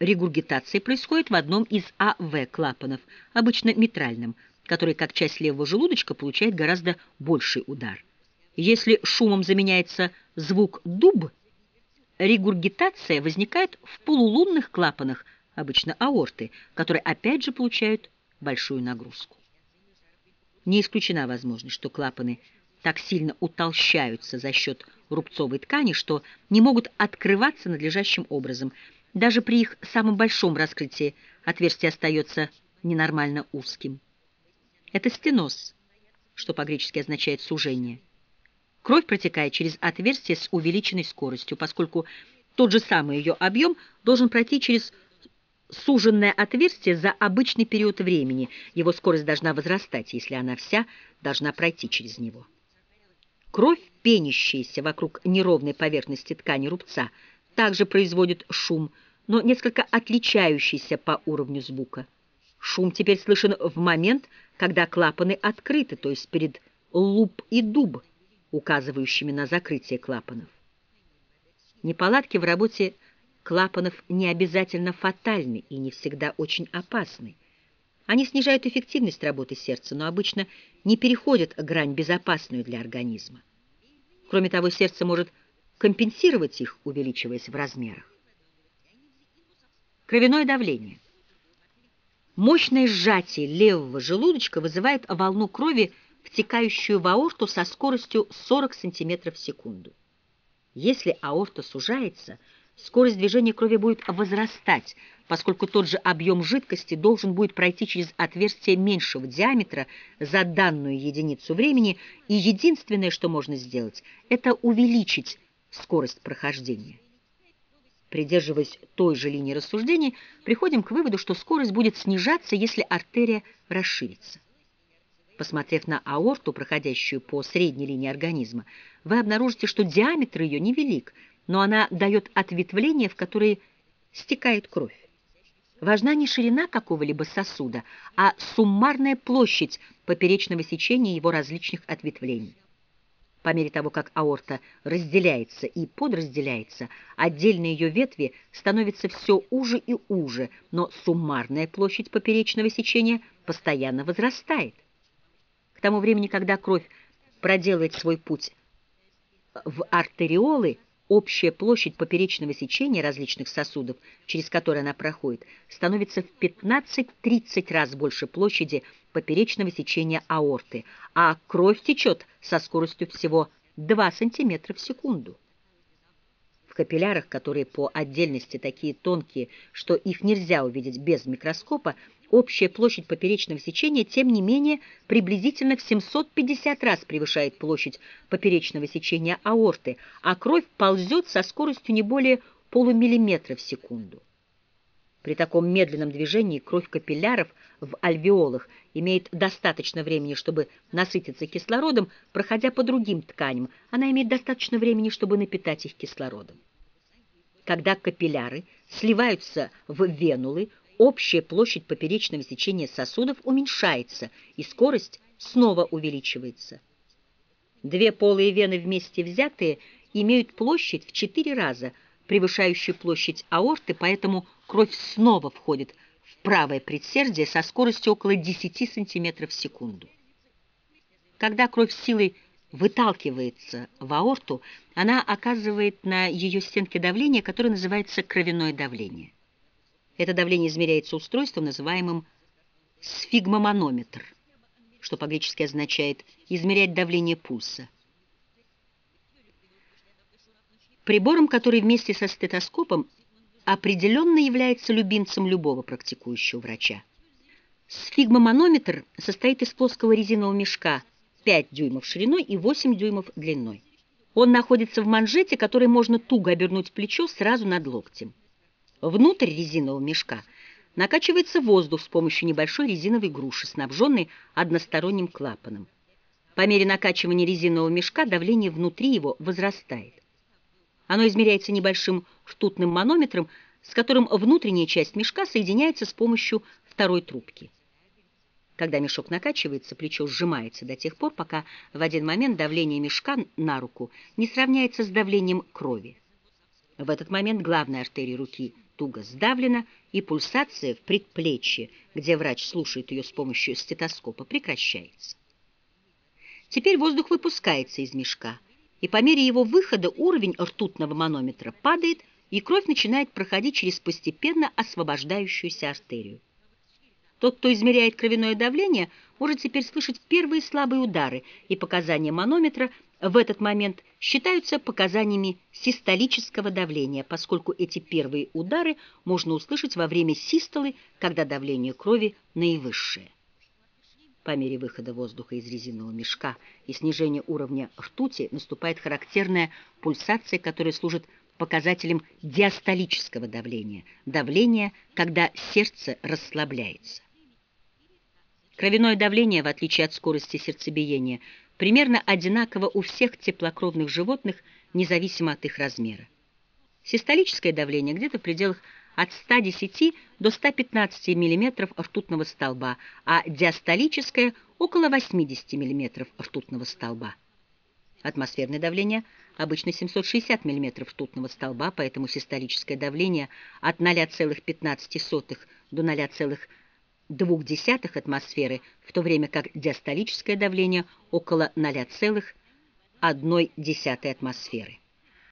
регургитация происходит в одном из АВ клапанов, обычно митральном, который как часть левого желудочка получает гораздо больший удар. Если шумом заменяется звук дуб, регургитация возникает в полулунных клапанах, обычно аорты, которые опять же получают большую нагрузку. Не исключена возможность, что клапаны так сильно утолщаются за счет рубцовой ткани, что не могут открываться надлежащим образом. Даже при их самом большом раскрытии отверстие остается ненормально узким. Это стеноз, что по-гречески означает сужение. Кровь протекает через отверстие с увеличенной скоростью, поскольку тот же самый ее объем должен пройти через суженное отверстие за обычный период времени. Его скорость должна возрастать, если она вся должна пройти через него. Кровь, пенящаяся вокруг неровной поверхности ткани рубца, также производит шум, но несколько отличающийся по уровню звука. Шум теперь слышен в момент, когда клапаны открыты, то есть перед луп и дуб, указывающими на закрытие клапанов. Неполадки в работе клапанов не обязательно фатальны и не всегда очень опасны. Они снижают эффективность работы сердца, но обычно не переходят грань безопасную для организма. Кроме того, сердце может компенсировать их, увеличиваясь в размерах. Кровяное давление. Мощное сжатие левого желудочка вызывает волну крови, втекающую в аорту со скоростью 40 см в секунду. Если аорта сужается – скорость движения крови будет возрастать, поскольку тот же объем жидкости должен будет пройти через отверстие меньшего диаметра за данную единицу времени, и единственное, что можно сделать, это увеличить скорость прохождения. Придерживаясь той же линии рассуждений, приходим к выводу, что скорость будет снижаться, если артерия расширится. Посмотрев на аорту, проходящую по средней линии организма, вы обнаружите, что диаметр ее невелик, но она дает ответвление, в которое стекает кровь. Важна не ширина какого-либо сосуда, а суммарная площадь поперечного сечения его различных ответвлений. По мере того, как аорта разделяется и подразделяется, отдельные ее ветви становятся все уже и уже, но суммарная площадь поперечного сечения постоянно возрастает. К тому времени, когда кровь проделает свой путь в артериолы, общая площадь поперечного сечения различных сосудов, через которые она проходит, становится в 15-30 раз больше площади поперечного сечения аорты, а кровь течет со скоростью всего 2 см в секунду. Капиллярах, которые по отдельности такие тонкие, что их нельзя увидеть без микроскопа, общая площадь поперечного сечения, тем не менее, приблизительно в 750 раз превышает площадь поперечного сечения аорты, а кровь ползет со скоростью не более полумиллиметра в секунду. При таком медленном движении кровь капилляров в альвеолах имеет достаточно времени, чтобы насытиться кислородом, проходя по другим тканям, она имеет достаточно времени, чтобы напитать их кислородом. Когда капилляры сливаются в венулы, общая площадь поперечного сечения сосудов уменьшается, и скорость снова увеличивается. Две полые вены вместе взятые имеют площадь в четыре раза, превышающую площадь аорты, поэтому кровь снова входит в правое предсердие со скоростью около 10 см в секунду. Когда кровь силой выталкивается в аорту, она оказывает на ее стенке давление, которое называется кровяное давление. Это давление измеряется устройством, называемым сфигмоманометр, что по-гречески означает «измерять давление пульса». Прибором, который вместе со стетоскопом определенно является любимцем любого практикующего врача. Сфигмоманометр состоит из плоского резинового мешка 5 дюймов шириной и 8 дюймов длиной. Он находится в манжете, который можно туго обернуть плечо сразу над локтем. Внутрь резинового мешка накачивается воздух с помощью небольшой резиновой груши, снабженной односторонним клапаном. По мере накачивания резинового мешка давление внутри его возрастает. Оно измеряется небольшим ртутным манометром, с которым внутренняя часть мешка соединяется с помощью второй трубки. Когда мешок накачивается, плечо сжимается до тех пор, пока в один момент давление мешка на руку не сравняется с давлением крови. В этот момент главная артерия руки туго сдавлена, и пульсация в предплечье, где врач слушает ее с помощью стетоскопа, прекращается. Теперь воздух выпускается из мешка и по мере его выхода уровень ртутного манометра падает, и кровь начинает проходить через постепенно освобождающуюся артерию. Тот, кто измеряет кровяное давление, может теперь слышать первые слабые удары, и показания манометра в этот момент считаются показаниями систолического давления, поскольку эти первые удары можно услышать во время систолы, когда давление крови наивысшее. По мере выхода воздуха из резинового мешка и снижения уровня ртути наступает характерная пульсация, которая служит показателем диастолического давления, давления, когда сердце расслабляется. Кровяное давление, в отличие от скорости сердцебиения, примерно одинаково у всех теплокровных животных, независимо от их размера. Систолическое давление где-то в пределах от 110 до 115 мм ртутного столба, а диастолическое – около 80 мм ртутного столба. Атмосферное давление обычно 760 мм ртутного столба, поэтому систолическое давление от 0,15 до 0,2 атмосферы, в то время как диастолическое давление около 0,1 атмосферы.